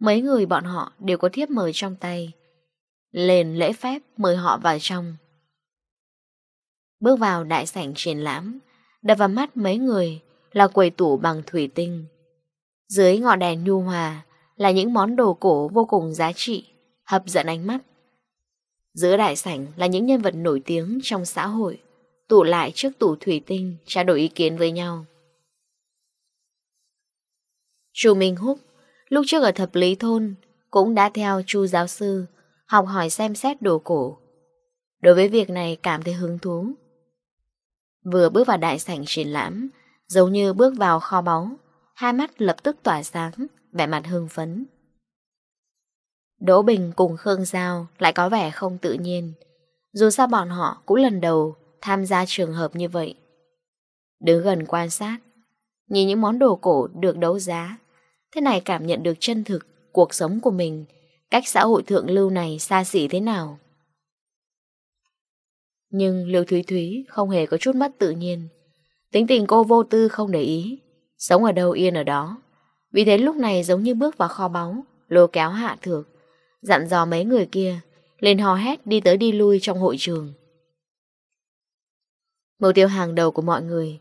Mấy người bọn họ đều có thiếp mời trong tay. Lên lễ phép mời họ vào trong. Bước vào đại sảnh triển lãm, đập vào mắt mấy người là quầy tủ bằng thủy tinh. Dưới ngọn đèn nhu hòa là những món đồ cổ vô cùng giá trị, hấp dẫn ánh mắt. Giữa đại sảnh là những nhân vật nổi tiếng trong xã hội, tụ lại trước tủ thủy tinh trao đổi ý kiến với nhau. Chu Minh Húc Lúc trước ở thập lý thôn, Cũng đã theo chu giáo sư Học hỏi xem xét đồ cổ. Đối với việc này cảm thấy hứng thú. Vừa bước vào đại sảnh triển lãm, Giống như bước vào kho báu, Hai mắt lập tức tỏa sáng, Vẻ mặt hưng phấn. Đỗ Bình cùng Khương Giao Lại có vẻ không tự nhiên. Dù sao bọn họ cũng lần đầu Tham gia trường hợp như vậy. Đứng gần quan sát, Nhìn những món đồ cổ được đấu giá Thế này cảm nhận được chân thực cuộc sống của mình, cách xã hội thượng lưu này xa xỉ thế nào. Nhưng Lưu Thúy Thúy không hề có chút mất tự nhiên. Tính tình cô vô tư không để ý, sống ở đâu yên ở đó. Vì thế lúc này giống như bước vào kho báu, lôi kéo hạ thược, dặn dò mấy người kia, lên hò hét đi tới đi lui trong hội trường. Mục tiêu hàng đầu của mọi người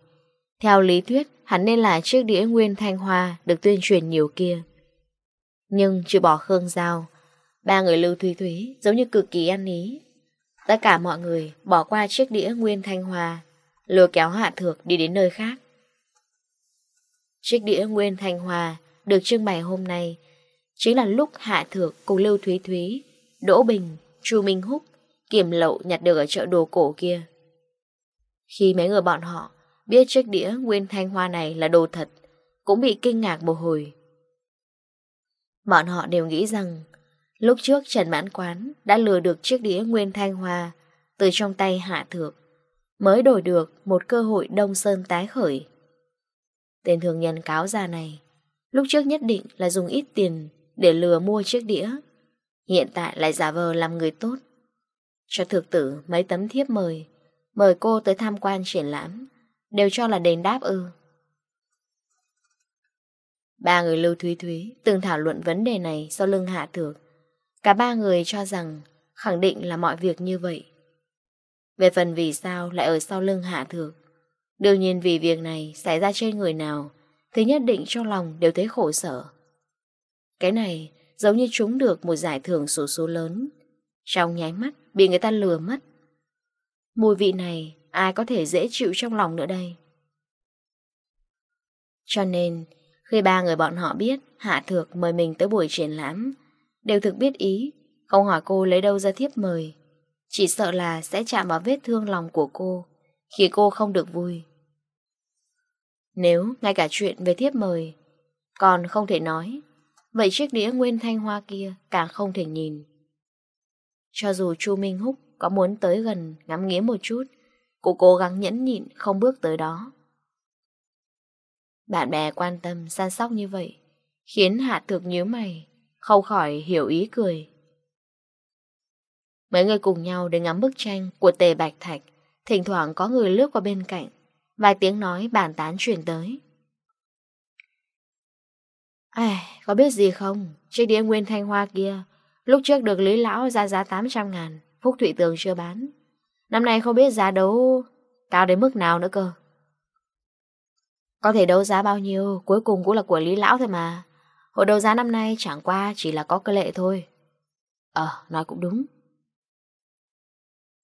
theo lý thuyết, hắn nên là chiếc đĩa nguyên thanh hoa được tuyên truyền nhiều kia. Nhưng trừ bỏ Khương Giao, ba người Lưu Thúy Thúy giống như cực kỳ ăn ý. Tất cả mọi người bỏ qua chiếc đĩa nguyên thanh hoa, lừa kéo Hạ Thược đi đến nơi khác. Chiếc đĩa nguyên thanh hoa được trưng bày hôm nay chính là lúc Hạ Thược cùng Lưu Thúy Thúy, Đỗ Bình, Chu Minh Húc kiểm lậu nhặt được ở chợ đồ cổ kia. Khi mấy người bọn họ Biết chiếc đĩa Nguyên Thanh Hoa này là đồ thật, Cũng bị kinh ngạc một hồi. Bọn họ đều nghĩ rằng, Lúc trước Trần Mãn Quán Đã lừa được chiếc đĩa Nguyên Thanh Hoa Từ trong tay Hạ Thược, Mới đổi được một cơ hội Đông Sơn tái khởi. Tên thường nhân cáo già này, Lúc trước nhất định là dùng ít tiền Để lừa mua chiếc đĩa, Hiện tại lại giả vờ làm người tốt. Cho thực tử mấy tấm thiếp mời Mời cô tới tham quan triển lãm Đều cho là đền đáp ư Ba người Lưu Thúy Thúy từng thảo luận vấn đề này sau lưng Hạ Thược. Cả ba người cho rằng khẳng định là mọi việc như vậy. Về phần vì sao lại ở sau lưng Hạ Thược, đương nhiên vì việc này xảy ra trên người nào thì nhất định trong lòng đều thấy khổ sở. Cái này giống như chúng được một giải thưởng số số lớn, trong nháy mắt bị người ta lừa mất. Mùi vị này Ai có thể dễ chịu trong lòng nữa đây? Cho nên, Khi ba người bọn họ biết Hạ Thược mời mình tới buổi triển lãm, Đều thực biết ý, Không hỏi cô lấy đâu ra thiếp mời. Chỉ sợ là sẽ chạm vào vết thương lòng của cô, Khi cô không được vui. Nếu ngay cả chuyện về thiếp mời Còn không thể nói, Vậy chiếc đĩa nguyên thanh hoa kia Càng không thể nhìn. Cho dù Chu Minh Húc có muốn tới gần ngắm nghía một chút Cô cố gắng nhẫn nhịn không bước tới đó. Bạn bè quan tâm, san sóc như vậy, khiến Hạ Thược nhớ mày, không khỏi hiểu ý cười. Mấy người cùng nhau đến ngắm bức tranh của Tề Bạch Thạch, thỉnh thoảng có người lướt qua bên cạnh, vài tiếng nói bàn tán truyền tới. À, có biết gì không? Chiếc đĩa nguyên thanh hoa kia, lúc trước được Lý Lão ra giá 800 ngàn, Phúc Thụy Tường chưa bán. Năm nay không biết giá đấu cao đến mức nào nữa cơ. Có thể đấu giá bao nhiêu, cuối cùng cũng là của Lý Lão thôi mà. Hội đấu giá năm nay chẳng qua chỉ là có cơ lệ thôi. Ờ, nói cũng đúng.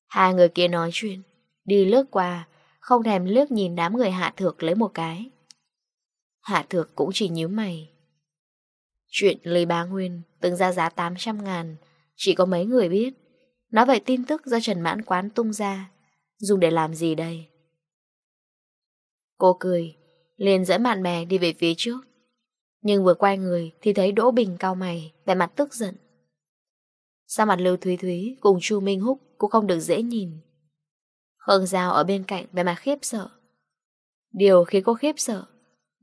Hai người kia nói chuyện, đi lướt qua, không thèm lướt nhìn đám người hạ thược lấy một cái. Hạ thược cũng chỉ nhíu mày. Chuyện Lý Bá Nguyên từng ra giá 800 ngàn, chỉ có mấy người biết. Nói vậy tin tức do Trần Mãn Quán tung ra, dùng để làm gì đây? Cô cười, liền dẫn bạn bè đi về phía trước. Nhưng vừa quay người thì thấy Đỗ Bình cao mày, vẻ mặt tức giận. Sao mặt Lưu Thúy Thúy cùng Chu Minh Húc cũng không được dễ nhìn. Hương Giao ở bên cạnh vẻ mặt khiếp sợ. Điều khiến cô khiếp sợ,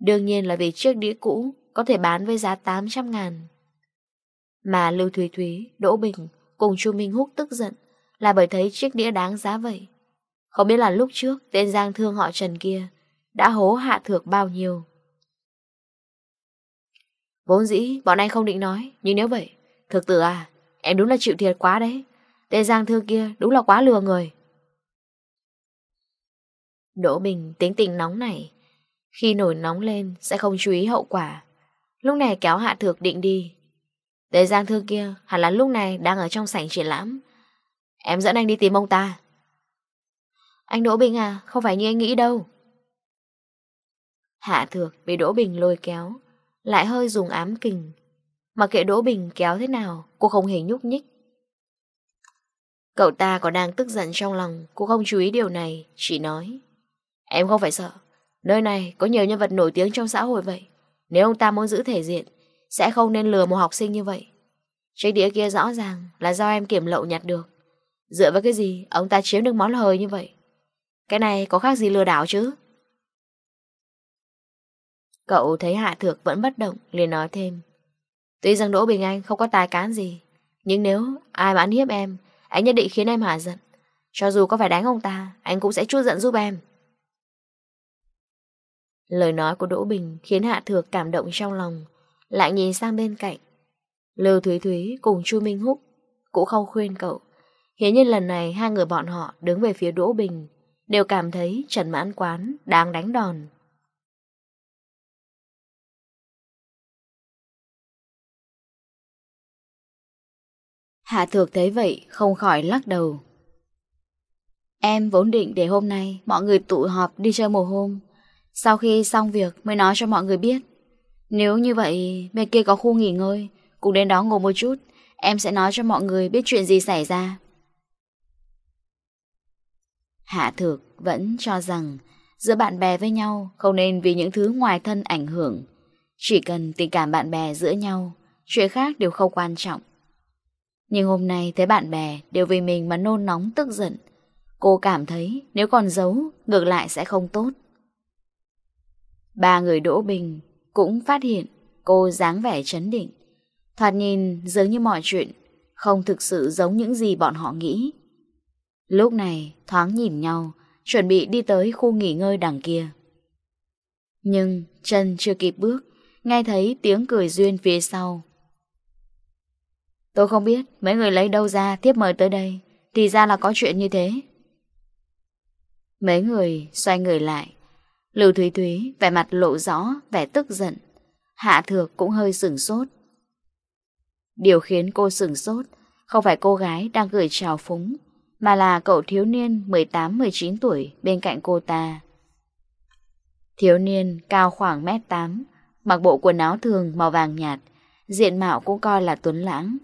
đương nhiên là vì chiếc đĩa cũ có thể bán với giá 800 ngàn. Mà Lưu Thúy Thúy, Đỗ Bình cùng Chu Minh Húc tức giận là bởi thấy chiếc đĩa đáng giá vậy. Không biết là lúc trước tên Giang Thương họ Trần kia đã hố hạ thược bao nhiêu. Vốn dĩ bọn anh không định nói, nhưng nếu vậy, thực tử à, em đúng là chịu thiệt quá đấy. Tên Giang Thương kia đúng là quá lừa người. Đỗ Bình tính tình nóng này, khi nổi nóng lên sẽ không chú ý hậu quả. Lúc này kéo hạ thược định đi, Tề Giang Thư kia hẳn là lúc này đang ở trong sảnh triển lãm. Em dẫn anh đi tìm ông ta. Anh Đỗ Bình à, không phải như anh nghĩ đâu. Hạ thược bị Đỗ Bình lôi kéo, lại hơi dùng ám kình. Mà kệ Đỗ Bình kéo thế nào, cô không hề nhúc nhích. Cậu ta còn đang tức giận trong lòng, cô không chú ý điều này, chỉ nói. Em không phải sợ, nơi này có nhiều nhân vật nổi tiếng trong xã hội vậy. Nếu ông ta muốn giữ thể diện, sẽ không nên lừa một học sinh như vậy. Trách đĩa kia rõ ràng là do em kiểm lậu nhặt được. Dựa vào cái gì Ông ta chiếm được món hời như vậy? Cái này có khác gì lừa đảo chứ? Cậu thấy Hạ Thược vẫn bất động, liền nói thêm. Tuy rằng Đỗ Bình Anh không có tài cán gì, Nhưng nếu ai mà ăn hiếp em, Anh nhất định khiến em hả giận. Cho dù có phải đánh ông ta, Anh cũng sẽ chút giận giúp em. Lời nói của Đỗ Bình khiến Hạ Thược cảm động trong lòng. Lại nhìn sang bên cạnh. Lưu Thúy Thúy cùng Chu Minh Húc Cũng không khuyên cậu. Hiển nhiên lần này hai người bọn họ đứng về phía Đỗ Bình Đều cảm thấy Trần Mãn Quán đang đánh đòn. Hạ Thược thấy vậy không khỏi lắc đầu. Em vốn định để hôm nay mọi người tụ họp đi chơi một hôm. Sau khi xong việc mới nói cho mọi người biết. Nếu như vậy, bên kia có khu nghỉ ngơi, cùng đến đó ngồi một chút, em sẽ nói cho mọi người biết chuyện gì xảy ra. Hạ Thược vẫn cho rằng giữa bạn bè với nhau không nên vì những thứ ngoài thân ảnh hưởng. Chỉ cần tình cảm bạn bè giữa nhau, chuyện khác đều không quan trọng. Nhưng hôm nay thấy bạn bè đều vì mình mà nôn nóng tức giận. Cô cảm thấy nếu còn giấu, ngược lại sẽ không tốt. Ba người Đỗ Bình cũng phát hiện cô dáng vẻ chấn định. Thoạt nhìn dường như mọi chuyện không thực sự giống những gì bọn họ nghĩ. Lúc này thoáng nhìn nhau, chuẩn bị đi tới khu nghỉ ngơi đằng kia. Nhưng chân chưa kịp bước, nghe thấy tiếng cười duyên phía sau. Tôi không biết mấy người lấy đâu ra tiếp mời tới đây, thì ra là có chuyện như thế. Mấy người xoay người lại, Lưu Thúy Thúy vẻ mặt lộ rõ, vẻ tức giận. Hạ Thược cũng hơi sửng sốt. Điều khiến cô sửng sốt không phải cô gái đang gửi trào phúng, mà là cậu thiếu niên 18-19 tuổi bên cạnh cô ta. Thiếu niên cao khoảng mét 8, mặc bộ quần áo thường màu vàng nhạt, diện mạo cũng coi là tuấn lãng.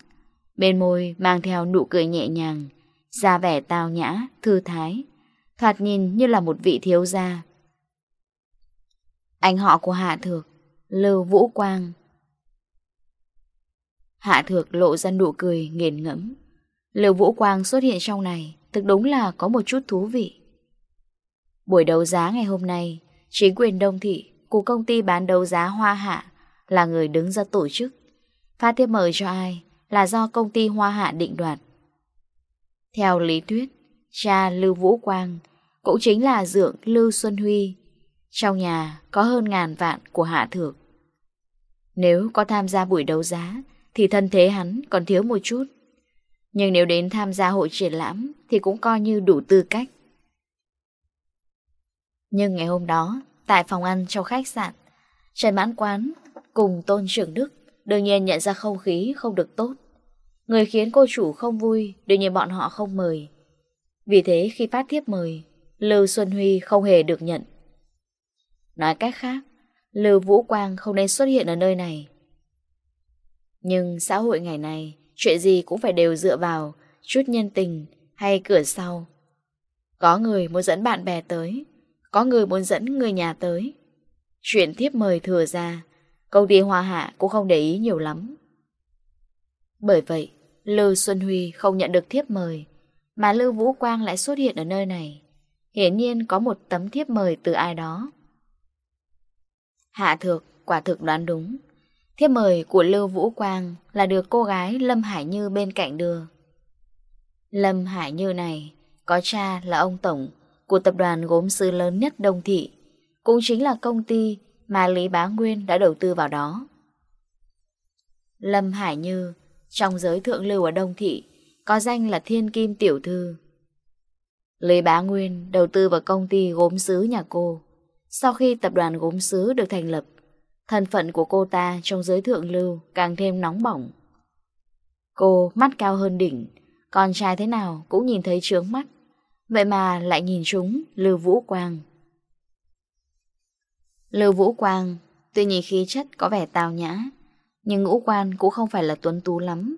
Bên môi mang theo nụ cười nhẹ nhàng, da vẻ tao nhã, thư thái, thoạt nhìn như là một vị thiếu gia anh họ của Hạ Thược, Lưu Vũ Quang. Hạ Thược lộ ra nụ cười nghiền ngẫm. Lưu Vũ Quang xuất hiện trong này, thực đúng là có một chút thú vị. Buổi đấu giá ngày hôm nay, chính quyền Đông Thị của công ty bán đấu giá Hoa Hạ là người đứng ra tổ chức. Phát tiếp mời cho ai là do công ty Hoa Hạ định đoạt. Theo lý thuyết, cha Lưu Vũ Quang cũng chính là dưỡng Lưu Xuân Huy trong nhà có hơn ngàn vạn của Hạ Thược. Nếu có tham gia buổi đấu giá thì thân thế hắn còn thiếu một chút. Nhưng nếu đến tham gia hội triển lãm thì cũng coi như đủ tư cách. Nhưng ngày hôm đó, tại phòng ăn trong khách sạn, Trần Mãn Quán cùng Tôn Trưởng Đức đương nhiên nhận ra không khí không được tốt. Người khiến cô chủ không vui đương nhiên bọn họ không mời. Vì thế khi phát thiếp mời, Lưu Xuân Huy không hề được nhận. Nói cách khác, Lưu Vũ Quang không nên xuất hiện ở nơi này. Nhưng xã hội ngày nay, chuyện gì cũng phải đều dựa vào chút nhân tình hay cửa sau. Có người muốn dẫn bạn bè tới, có người muốn dẫn người nhà tới. Chuyện thiếp mời thừa ra, công ty Hoa Hạ cũng không để ý nhiều lắm. Bởi vậy, Lưu Xuân Huy không nhận được thiếp mời, mà Lưu Vũ Quang lại xuất hiện ở nơi này. Hiển nhiên có một tấm thiếp mời từ ai đó. Hạ Thược quả thực đoán đúng. Thiếp mời của Lưu Vũ Quang là được cô gái Lâm Hải Như bên cạnh đưa. Lâm Hải Như này có cha là ông Tổng của tập đoàn gốm sứ lớn nhất Đông Thị, cũng chính là công ty mà Lý Bá Nguyên đã đầu tư vào đó. Lâm Hải Như, trong giới thượng lưu ở Đông Thị, có danh là Thiên Kim Tiểu Thư. Lý Bá Nguyên đầu tư vào công ty gốm sứ nhà cô. Sau khi tập đoàn gốm sứ được thành lập, thân phận của cô ta trong giới thượng lưu càng thêm nóng bỏng. Cô mắt cao hơn đỉnh, con trai thế nào cũng nhìn thấy trướng mắt, vậy mà lại nhìn chúng Lưu Vũ Quang. Lưu Vũ Quang, tuy nhìn khí chất có vẻ tào nhã, nhưng ngũ quan cũng không phải là tuấn tú lắm.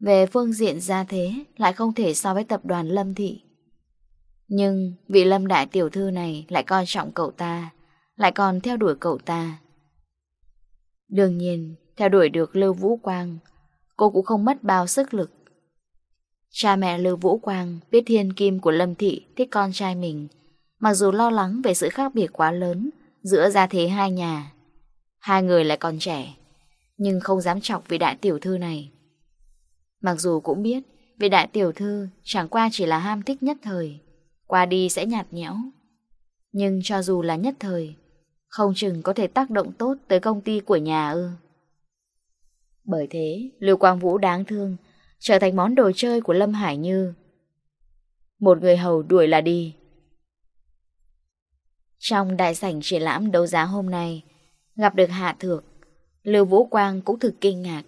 Về phương diện gia thế lại không thể so với tập đoàn Lâm Thị. Nhưng vị lâm đại tiểu thư này lại coi trọng cậu ta, lại còn theo đuổi cậu ta. Đương nhiên, theo đuổi được Lưu Vũ Quang, cô cũng không mất bao sức lực. Cha mẹ Lưu Vũ Quang biết thiên kim của Lâm Thị thích con trai mình, mặc dù lo lắng về sự khác biệt quá lớn giữa gia thế hai nhà. Hai người lại còn trẻ, nhưng không dám chọc vị đại tiểu thư này. Mặc dù cũng biết vị đại tiểu thư chẳng qua chỉ là ham thích nhất thời. Qua đi sẽ nhạt nhẽo. Nhưng cho dù là nhất thời, Không chừng có thể tác động tốt Tới công ty của nhà ư. Bởi thế, Lưu Quang Vũ đáng thương, Trở thành món đồ chơi của Lâm Hải Như. Một người hầu đuổi là đi. Trong đại sảnh triển lãm đấu giá hôm nay, Gặp được Hạ Thược, Lưu Vũ Quang cũng thực kinh ngạc.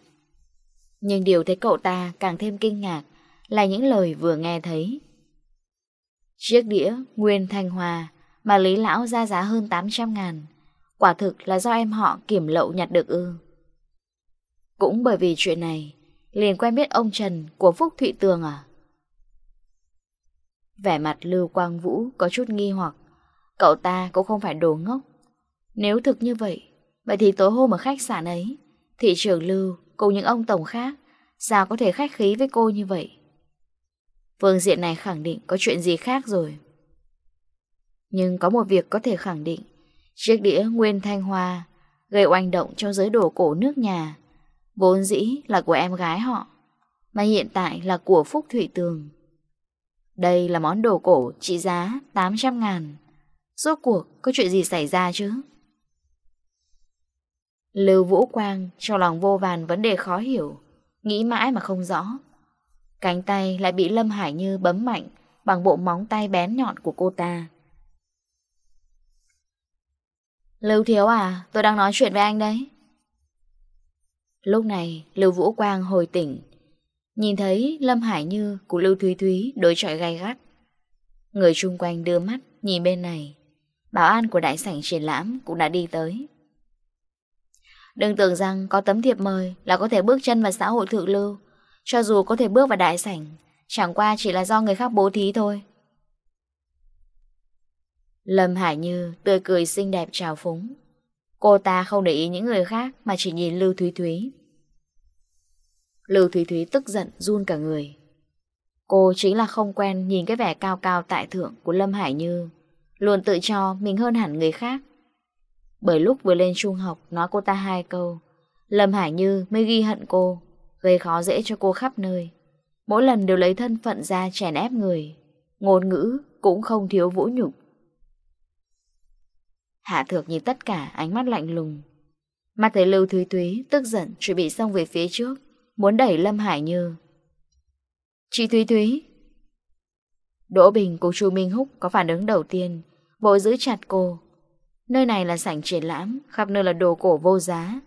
Nhưng điều thấy cậu ta càng thêm kinh ngạc Là những lời vừa nghe thấy. Chiếc đĩa Nguyên Thanh Hòa mà Lý Lão ra giá hơn 800 ngàn. Quả thực là do em họ kiểm lậu nhặt được ư. Cũng bởi vì chuyện này, liền quen biết ông Trần của Phúc Thụy Tường à? Vẻ mặt Lưu Quang Vũ có chút nghi hoặc, cậu ta cũng không phải đồ ngốc. Nếu thực như vậy, vậy thì tối hôm ở khách sạn ấy, thị trưởng Lưu cùng những ông tổng khác, sao có thể khách khí với cô như vậy? Phương diện này khẳng định có chuyện gì khác rồi. Nhưng có một việc có thể khẳng định, chiếc đĩa Nguyên Thanh Hoa gây oanh động trong giới đồ cổ nước nhà, vốn dĩ là của em gái họ, mà hiện tại là của Phúc Thủy Tường. Đây là món đồ cổ trị giá 800 ngàn. Rốt cuộc có chuyện gì xảy ra chứ? Lưu Vũ Quang cho lòng vô vàn vấn đề khó hiểu, nghĩ mãi mà không rõ. Cánh tay lại bị Lâm Hải Như bấm mạnh bằng bộ móng tay bén nhọn của cô ta. Lưu Thiếu à, tôi đang nói chuyện với anh đấy. Lúc này, Lưu Vũ Quang hồi tỉnh. Nhìn thấy Lâm Hải Như của Lưu Thúy Thúy đối chọi gay gắt. Người chung quanh đưa mắt nhìn bên này. Bảo an của đại sảnh triển lãm cũng đã đi tới. Đừng tưởng rằng có tấm thiệp mời là có thể bước chân vào xã hội thượng lưu. Cho dù có thể bước vào đại sảnh, chẳng qua chỉ là do người khác bố thí thôi. Lâm Hải Như tươi cười xinh đẹp trào phúng. Cô ta không để ý những người khác mà chỉ nhìn Lưu Thúy Thúy. Lưu Thúy Thúy tức giận run cả người. Cô chính là không quen nhìn cái vẻ cao cao tại thượng của Lâm Hải Như, luôn tự cho mình hơn hẳn người khác. Bởi lúc vừa lên trung học nói cô ta hai câu, Lâm Hải Như mới ghi hận cô gây khó dễ cho cô khắp nơi. Mỗi lần đều lấy thân phận ra chèn ép người, ngôn ngữ cũng không thiếu vũ nhục. Hạ thược nhìn tất cả ánh mắt lạnh lùng. mặt thấy Lưu Thúy Thúy tức giận chuẩn bị xông về phía trước, muốn đẩy Lâm Hải Như. Chị Thúy Thúy! Đỗ Bình cùng Chu Minh Húc có phản ứng đầu tiên, vội giữ chặt cô. Nơi này là sảnh triển lãm, khắp nơi là đồ cổ vô giá,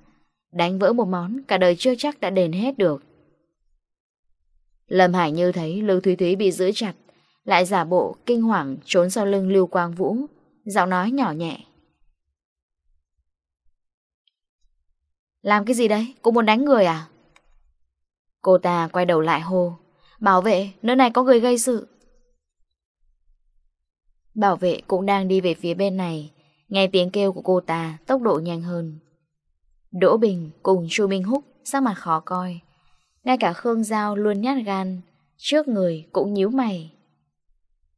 Đánh vỡ một món Cả đời chưa chắc đã đền hết được Lâm Hải Như thấy Lưu Thúy Thúy bị giữ chặt Lại giả bộ kinh hoàng trốn sau lưng Lưu Quang Vũ Giọng nói nhỏ nhẹ Làm cái gì đấy? Cũng muốn đánh người à? Cô ta quay đầu lại hô Bảo vệ, nơi này có người gây sự Bảo vệ cũng đang đi về phía bên này Nghe tiếng kêu của cô ta Tốc độ nhanh hơn Đỗ Bình cùng Chu Minh Húc sắc mặt khó coi. Ngay cả Khương Giao luôn nhát gan, trước người cũng nhíu mày.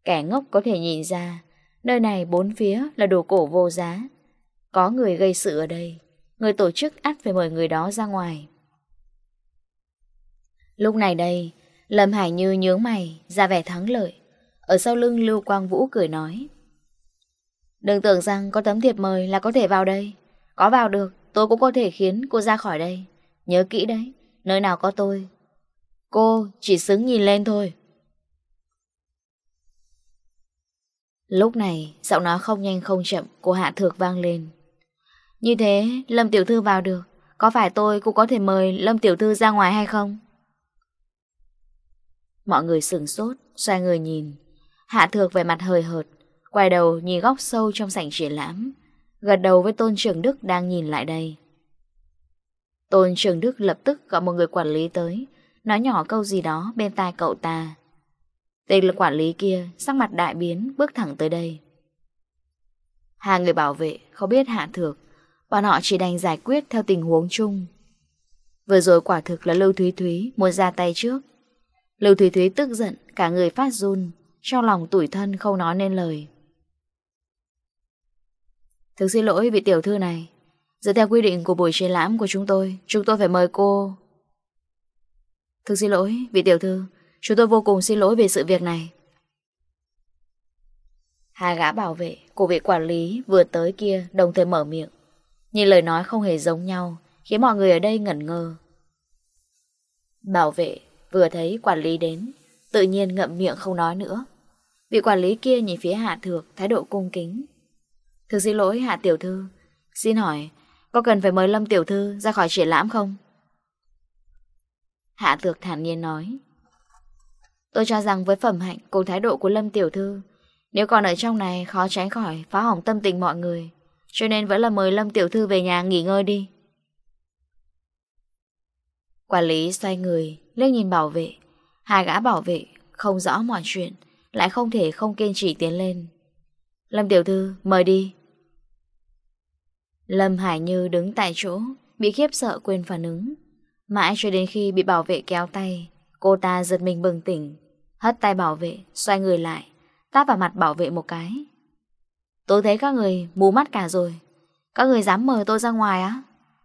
Kẻ ngốc có thể nhìn ra, nơi này bốn phía là đồ cổ vô giá. Có người gây sự ở đây, người tổ chức ắt phải mời người đó ra ngoài. Lúc này đây, Lâm Hải Như nhướng mày, ra vẻ thắng lợi. Ở sau lưng Lưu Quang Vũ cười nói. Đừng tưởng rằng có tấm thiệp mời là có thể vào đây. Có vào được tôi cũng có thể khiến cô ra khỏi đây. Nhớ kỹ đấy, nơi nào có tôi. Cô chỉ xứng nhìn lên thôi. Lúc này, giọng nói không nhanh không chậm của Hạ Thược vang lên. Như thế, Lâm Tiểu Thư vào được. Có phải tôi cũng có thể mời Lâm Tiểu Thư ra ngoài hay không? Mọi người sửng sốt, xoay người nhìn. Hạ Thược về mặt hời hợt, quay đầu nhìn góc sâu trong sảnh triển lãm gật đầu với Tôn Trường Đức đang nhìn lại đây. Tôn Trường Đức lập tức gọi một người quản lý tới, nói nhỏ câu gì đó bên tai cậu ta. Tên là quản lý kia, sắc mặt đại biến, bước thẳng tới đây. Hai người bảo vệ, không biết hạ thược, bọn họ chỉ đành giải quyết theo tình huống chung. Vừa rồi quả thực là Lưu Thúy Thúy muốn ra tay trước. Lưu Thúy Thúy tức giận, cả người phát run, trong lòng tủi thân không nói nên lời. Thực xin lỗi vị tiểu thư này. Dựa theo quy định của buổi triển lãm của chúng tôi Chúng tôi phải mời cô. Thực xin lỗi, vị tiểu thư. Chúng tôi vô cùng xin lỗi về sự việc này. Hai gã bảo vệ, của vị quản lý vừa tới kia, đồng thời mở miệng. Nhìn lời nói không hề giống nhau, Khiến mọi người ở đây ngẩn ngơ. Bảo vệ, vừa thấy quản lý đến, Tự nhiên ngậm miệng không nói nữa. Vị quản lý kia nhìn phía hạ thược, Thái độ cung kính. Thực xin lỗi Hạ Tiểu Thư. Xin hỏi, Có cần phải mời Lâm Tiểu Thư ra khỏi triển lãm không? Hạ Thược thản nhiên nói. Tôi cho rằng với phẩm hạnh cùng thái độ của Lâm Tiểu Thư, Nếu còn ở trong này khó tránh khỏi phá hỏng tâm tình mọi người, Cho nên vẫn là mời Lâm Tiểu Thư về nhà nghỉ ngơi đi. Quản lý xoay người, liếc nhìn bảo vệ. Hai gã bảo vệ không rõ mọi chuyện, Lại không thể không kiên trì tiến lên. Lâm Tiểu Thư, mời đi. Lâm Hải Như đứng tại chỗ, bị khiếp sợ quên phản ứng. Mãi cho đến khi bị bảo vệ kéo tay, cô ta giật mình bừng tỉnh, hất tay bảo vệ, xoay người lại, tát vào mặt bảo vệ một cái. Tôi thấy các người mù mắt cả rồi. Các người dám mời tôi ra ngoài á?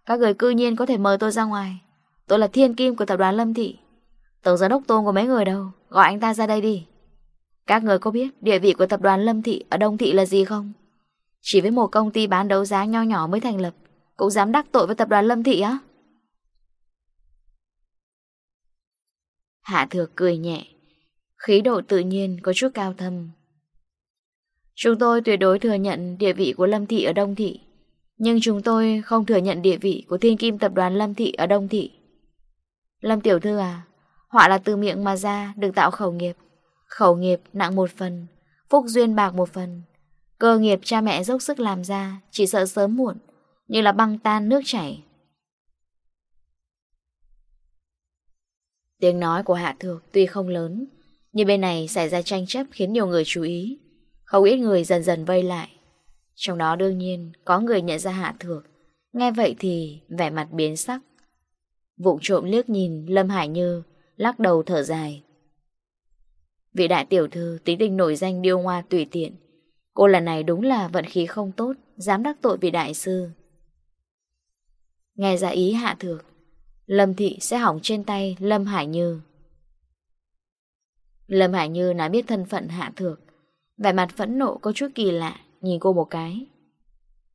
Các người cư nhiên có thể mời tôi ra ngoài. Tôi là thiên kim của tập đoàn Lâm Thị. Tổng giám đốc tôn của mấy người đâu, gọi anh ta ra đây đi. Các người có biết địa vị của tập đoàn Lâm Thị ở Đông Thị là gì không? Chỉ với một công ty bán đấu giá nho nhỏ mới thành lập Cũng dám đắc tội với tập đoàn Lâm Thị á? Hạ Thược cười nhẹ, Khí độ tự nhiên có chút cao thâm. Chúng tôi tuyệt đối thừa nhận địa vị của Lâm Thị ở Đông Thị, Nhưng chúng tôi không thừa nhận địa vị của thiên kim tập đoàn Lâm Thị ở Đông Thị. Lâm Tiểu Thư à Họa là từ miệng mà ra, được tạo khẩu nghiệp. Khẩu nghiệp nặng một phần, Phúc duyên bạc một phần. Cơ nghiệp cha mẹ dốc sức làm ra, chỉ sợ sớm muộn, như là băng tan nước chảy. Tiếng nói của Hạ Thược tuy không lớn, nhưng bên này xảy ra tranh chấp khiến nhiều người chú ý. Không ít người dần dần vây lại. Trong đó đương nhiên có người nhận ra Hạ Thược. Nghe vậy thì vẻ mặt biến sắc. Vụ trộm liếc nhìn Lâm Hải Như, lắc đầu thở dài. Vị đại tiểu thư tính tình nổi danh điêu ngoa tùy tiện, Cô lần này đúng là vận khí không tốt, dám đắc tội vị đại sư. Nghe ra ý hạ thược, Lâm Thị sẽ hỏng trên tay Lâm Hải Như. Lâm Hải Như nói biết thân phận hạ thược, vẻ mặt phẫn nộ có chút kỳ lạ, nhìn cô một cái.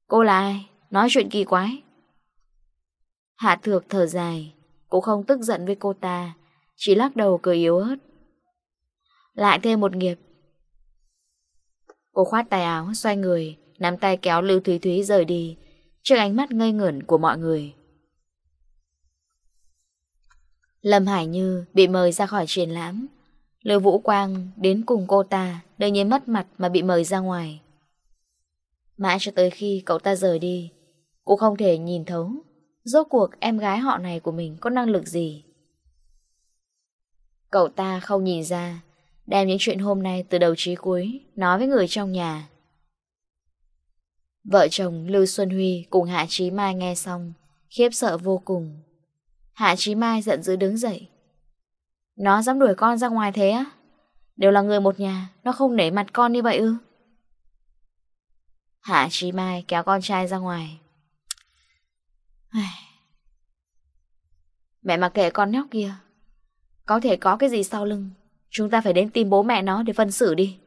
Cô là ai? Nói chuyện kỳ quái. Hạ thược thở dài, cô không tức giận với cô ta, chỉ lắc đầu cười yếu ớt. Lại thêm một nghiệp, Cô khoát tay áo, xoay người, nắm tay kéo Lưu Thúy Thúy rời đi, trước ánh mắt ngây ngẩn của mọi người. Lâm Hải Như bị mời ra khỏi triển lãm. Lưu Vũ Quang đến cùng cô ta, đương nhiên mất mặt mà bị mời ra ngoài. Mãi cho tới khi cậu ta rời đi, cũng không thể nhìn thấu rốt cuộc em gái họ này của mình có năng lực gì. Cậu ta không nhìn ra Đem những chuyện hôm nay từ đầu chí cuối Nói với người trong nhà. Vợ chồng Lưu Xuân Huy cùng Hạ Chí Mai nghe xong, Khiếp sợ vô cùng. Hạ Chí Mai giận dữ đứng dậy. Nó dám đuổi con ra ngoài thế á? Đều là người một nhà, Nó không nể mặt con đi vậy ư? Hạ Chí Mai kéo con trai ra ngoài. Mẹ mà kệ con nhóc kia, Có thể có cái gì sau lưng? Chúng ta phải đến tìm bố mẹ nó để phân xử đi.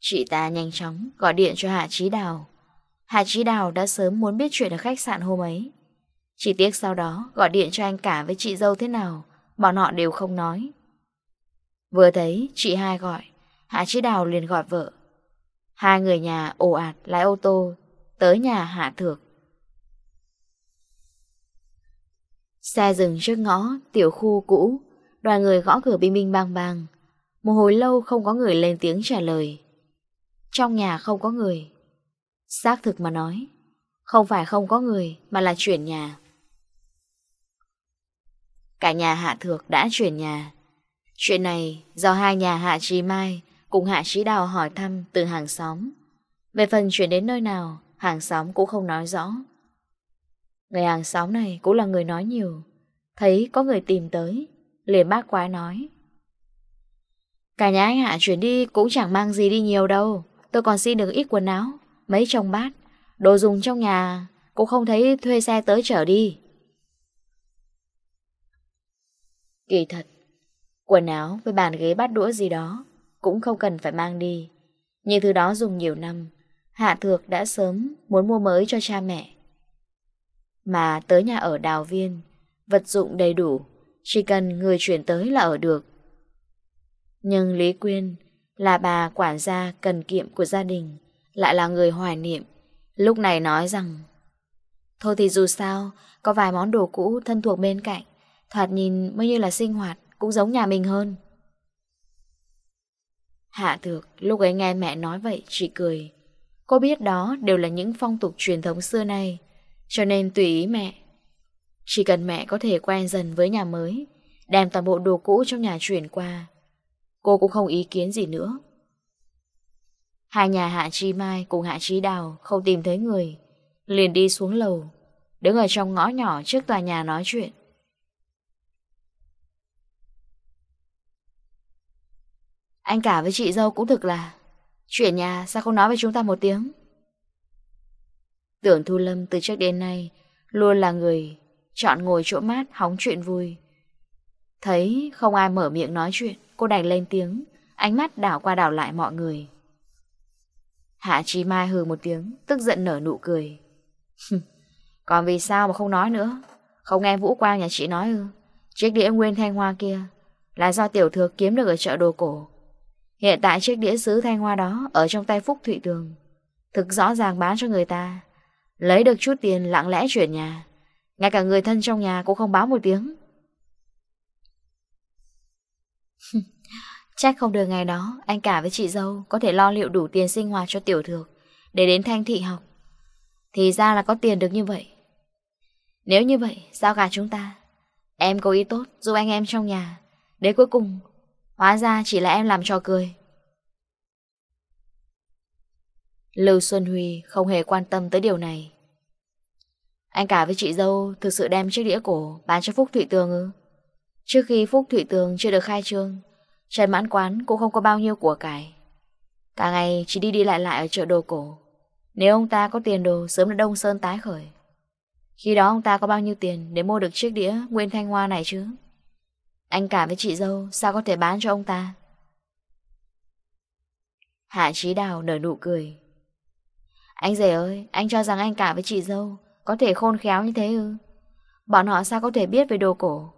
Chị ta nhanh chóng gọi điện cho Hạ Trí Đào. Hạ Trí Đào đã sớm muốn biết chuyện ở khách sạn hôm ấy. Chỉ tiếc sau đó gọi điện cho anh cả với chị dâu thế nào, bọn họ đều không nói. Vừa thấy chị hai gọi, Hạ Trí Đào liền gọi vợ. Hai người nhà ồ ạt lái ô tô tới nhà Hạ Thược. Xe dừng trước ngõ tiểu khu cũ Đoàn người gõ cửa binh binh bang bang. Một hồi lâu không có người lên tiếng trả lời. Trong nhà không có người. Xác thực mà nói, Không phải không có người Mà là chuyển nhà. Cả nhà Hạ Thược đã chuyển nhà. Chuyện này do hai nhà Hạ Trí Mai Cùng Hạ Trí Đào hỏi thăm từ hàng xóm. Về phần chuyển đến nơi nào, Hàng xóm cũng không nói rõ. Người hàng xóm này cũng là người nói nhiều. Thấy có người tìm tới Liền bác quái nói. Cả nhà anh Hạ chuyển đi cũng chẳng mang gì đi nhiều đâu. Tôi còn xin được ít quần áo, Mấy chồng bát. Đồ dùng trong nhà Cũng không thấy thuê xe tới chở đi. Kỳ thật, Quần áo với bàn ghế bát đũa gì đó Cũng không cần phải mang đi. Những thứ đó dùng nhiều năm, Hạ Thược đã sớm muốn mua mới cho cha mẹ. Mà tới nhà ở Đào Viên, Vật dụng đầy đủ chỉ cần người chuyển tới là ở được. Nhưng Lý Quyên là bà quản gia cần kiệm của gia đình, lại là người hoài niệm, lúc này nói rằng Thôi thì dù sao, có vài món đồ cũ thân thuộc bên cạnh, thoạt nhìn mới như là sinh hoạt, cũng giống nhà mình hơn. Hạ thược lúc ấy nghe mẹ nói vậy chỉ cười. Cô biết đó đều là những phong tục truyền thống xưa nay, cho nên tùy ý mẹ. Chỉ cần mẹ có thể quen dần với nhà mới, đem toàn bộ đồ cũ trong nhà chuyển qua, cô cũng không ý kiến gì nữa. Hai nhà Hạ Chi Mai cùng Hạ Chi Đào không tìm thấy người, liền đi xuống lầu, đứng ở trong ngõ nhỏ trước tòa nhà nói chuyện. Anh cả với chị dâu cũng thực là chuyển nhà sao không nói với chúng ta một tiếng Tưởng Thu Lâm từ trước đến nay Luôn là người chọn ngồi chỗ mát hóng chuyện vui. Thấy không ai mở miệng nói chuyện, cô đành lên tiếng, ánh mắt đảo qua đảo lại mọi người. Hạ Chí Mai hừ một tiếng, tức giận nở nụ cười. Còn vì sao mà không nói nữa? Không nghe Vũ Quang nhà chị nói ư? Chiếc đĩa nguyên thanh hoa kia là do tiểu thừa kiếm được ở chợ đồ cổ. Hiện tại chiếc đĩa sứ thanh hoa đó ở trong tay Phúc Thụy Tường. Thực rõ ràng bán cho người ta. Lấy được chút tiền lặng lẽ chuyển nhà. Ngay cả người thân trong nhà cũng không báo một tiếng. Chắc không được ngày đó, Anh cả với chị dâu có thể lo liệu đủ tiền sinh hoạt cho tiểu thược Để đến thanh thị học. Thì ra là có tiền được như vậy. Nếu như vậy sao cả chúng ta. Em có ý tốt giúp anh em trong nhà. Đến cuối cùng, Hóa ra chỉ là em làm trò cười. Lưu Xuân Huy không hề quan tâm tới điều này. Anh cả với chị dâu thực sự đem chiếc đĩa cổ bán cho Phúc Thụy Tường ư? Trước khi Phúc Thụy Tường chưa được khai trương, Trần Mãn Quán cũng không có bao nhiêu của cải. Cả ngày chỉ đi đi lại lại ở chợ đồ cổ. Nếu ông ta có tiền đồ sớm đã đông sơn tái khởi. Khi đó ông ta có bao nhiêu tiền để mua được chiếc đĩa Nguyên Thanh Hoa này chứ? Anh cả với chị dâu sao có thể bán cho ông ta? Hạ Trí Đào nở nụ cười. Anh rể ơi, anh cho rằng anh cả với chị dâu có thể khôn khéo như thế ư? Bọn họ sao có thể biết về đồ cổ?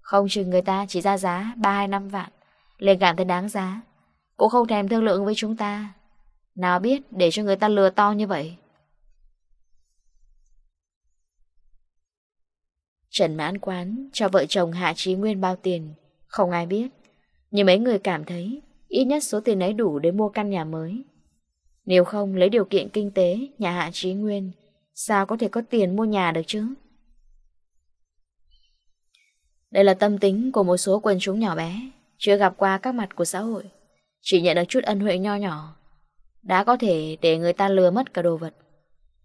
Không chừng người ta chỉ ra giá 3-2-5 vạn liền cảm thấy đáng giá. Cũng không thèm thương lượng với chúng ta. Nào biết để cho người ta lừa to như vậy. Trần mãn quán cho vợ chồng Hạ Trí Nguyên bao tiền, Không ai biết. Nhưng mấy người cảm thấy Ít nhất số tiền ấy đủ để mua căn nhà mới. Nếu không, lấy điều kiện kinh tế, Nhà Hạ Trí Nguyên Sao có thể có tiền mua nhà được chứ? Đây là tâm tính của một số quần chúng nhỏ bé, chưa gặp qua các mặt của xã hội, chỉ nhận được chút ân huệ nho nhỏ, đã có thể để người ta lừa mất cả đồ vật.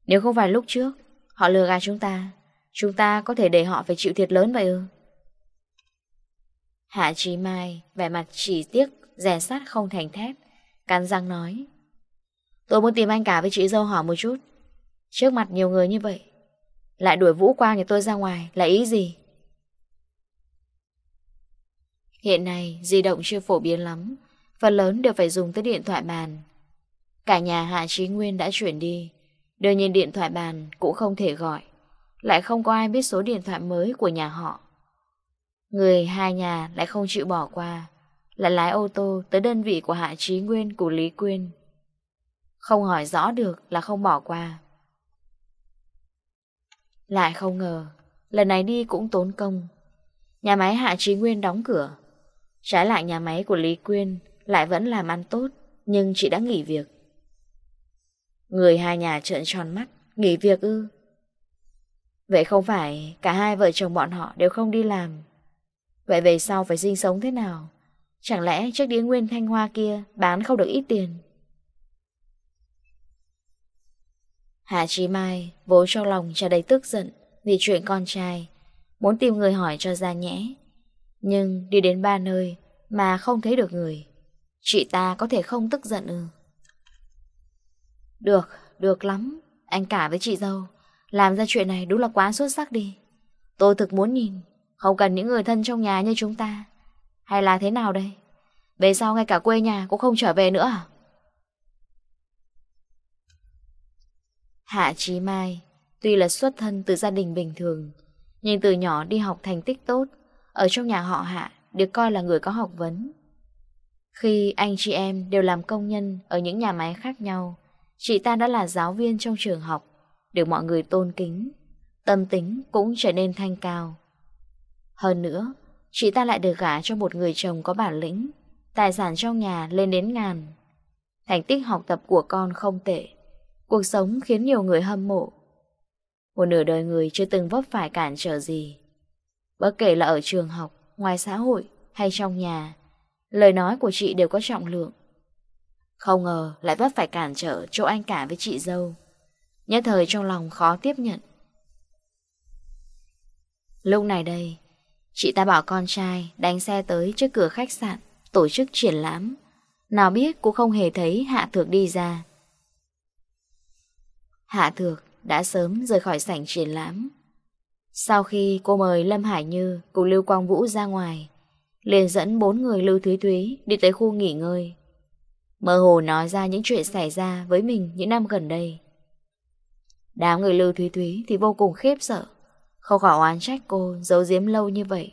Nếu không phải lúc trước, họ lừa gạt chúng ta, chúng ta có thể để họ phải chịu thiệt lớn vậy ư? Hạ Trí Mai, vẻ mặt chỉ tiếc, rè sát không thành thép, cắn răng nói. Tôi muốn tìm anh cả với chị dâu hỏi một chút, Trước mặt nhiều người như vậy, Lại đuổi Vũ Quang nhà tôi ra ngoài Là ý gì? Hiện nay di động chưa phổ biến lắm, Phần lớn đều phải dùng tới điện thoại bàn. Cả nhà Hạ Trí Nguyên đã chuyển đi đưa nhiên điện thoại bàn cũng không thể gọi, Lại không có ai biết số điện thoại mới của nhà họ. Người hai nhà lại không chịu bỏ qua, Lại lái ô tô tới đơn vị của Hạ Trí Nguyên của Lý Quyên. Không hỏi rõ được là không bỏ qua. Lại không ngờ, lần này đi cũng tốn công. Nhà máy Hạ Trí Nguyên đóng cửa. Trái lại nhà máy của Lý Quyên lại vẫn làm ăn tốt, nhưng chị đã nghỉ việc. Người hai nhà trợn tròn mắt, nghỉ việc ư. Vậy không phải cả hai vợ chồng bọn họ đều không đi làm. Vậy về sau phải sinh sống thế nào? Chẳng lẽ chiếc đĩa nguyên thanh hoa kia bán không được ít tiền? Hạ Chí Mai vốn trong lòng tràn đầy tức giận vì chuyện con trai, muốn tìm người hỏi cho ra nhẽ. Nhưng đi đến ba nơi mà không thấy được người, chị ta có thể không tức giận ư. Được, được lắm, anh cả với chị dâu, làm ra chuyện này đúng là quá xuất sắc đi. Tôi thực muốn nhìn, không cần những người thân trong nhà như chúng ta. Hay là thế nào đây? Về sau ngay cả quê nhà cũng không trở về nữa à? Hạ Chí Mai tuy là xuất thân từ gia đình bình thường, nhưng từ nhỏ đi học thành tích tốt, ở trong nhà họ Hạ được coi là người có học vấn. Khi anh chị em đều làm công nhân ở những nhà máy khác nhau, chị ta đã là giáo viên trong trường học, được mọi người tôn kính, tâm tính cũng trở nên thanh cao. Hơn nữa, chị ta lại được gả cho một người chồng có bản lĩnh, tài sản trong nhà lên đến ngàn. Thành tích học tập của con không tệ, Cuộc sống khiến nhiều người hâm mộ. Một nửa đời người chưa từng vấp phải cản trở gì. Bất kể là ở trường học, ngoài xã hội hay trong nhà, lời nói của chị đều có trọng lượng. Không ngờ lại vấp phải cản trở chỗ anh cả với chị dâu. Nhất thời trong lòng khó tiếp nhận. Lúc này đây, chị ta bảo con trai đánh xe tới trước cửa khách sạn tổ chức triển lãm. Nào biết cũng không hề thấy Hạ Thược đi ra. Hạ Thược đã sớm rời khỏi sảnh triển lãm. Sau khi cô mời Lâm Hải Như cùng Lưu Quang Vũ ra ngoài, liền dẫn bốn người Lưu Thúy Thúy đi tới khu nghỉ ngơi. Mơ hồ nói ra những chuyện xảy ra với mình những năm gần đây. Đám người Lưu Thúy Thúy thì vô cùng khiếp sợ, không khỏi oán trách cô giấu giếm lâu như vậy.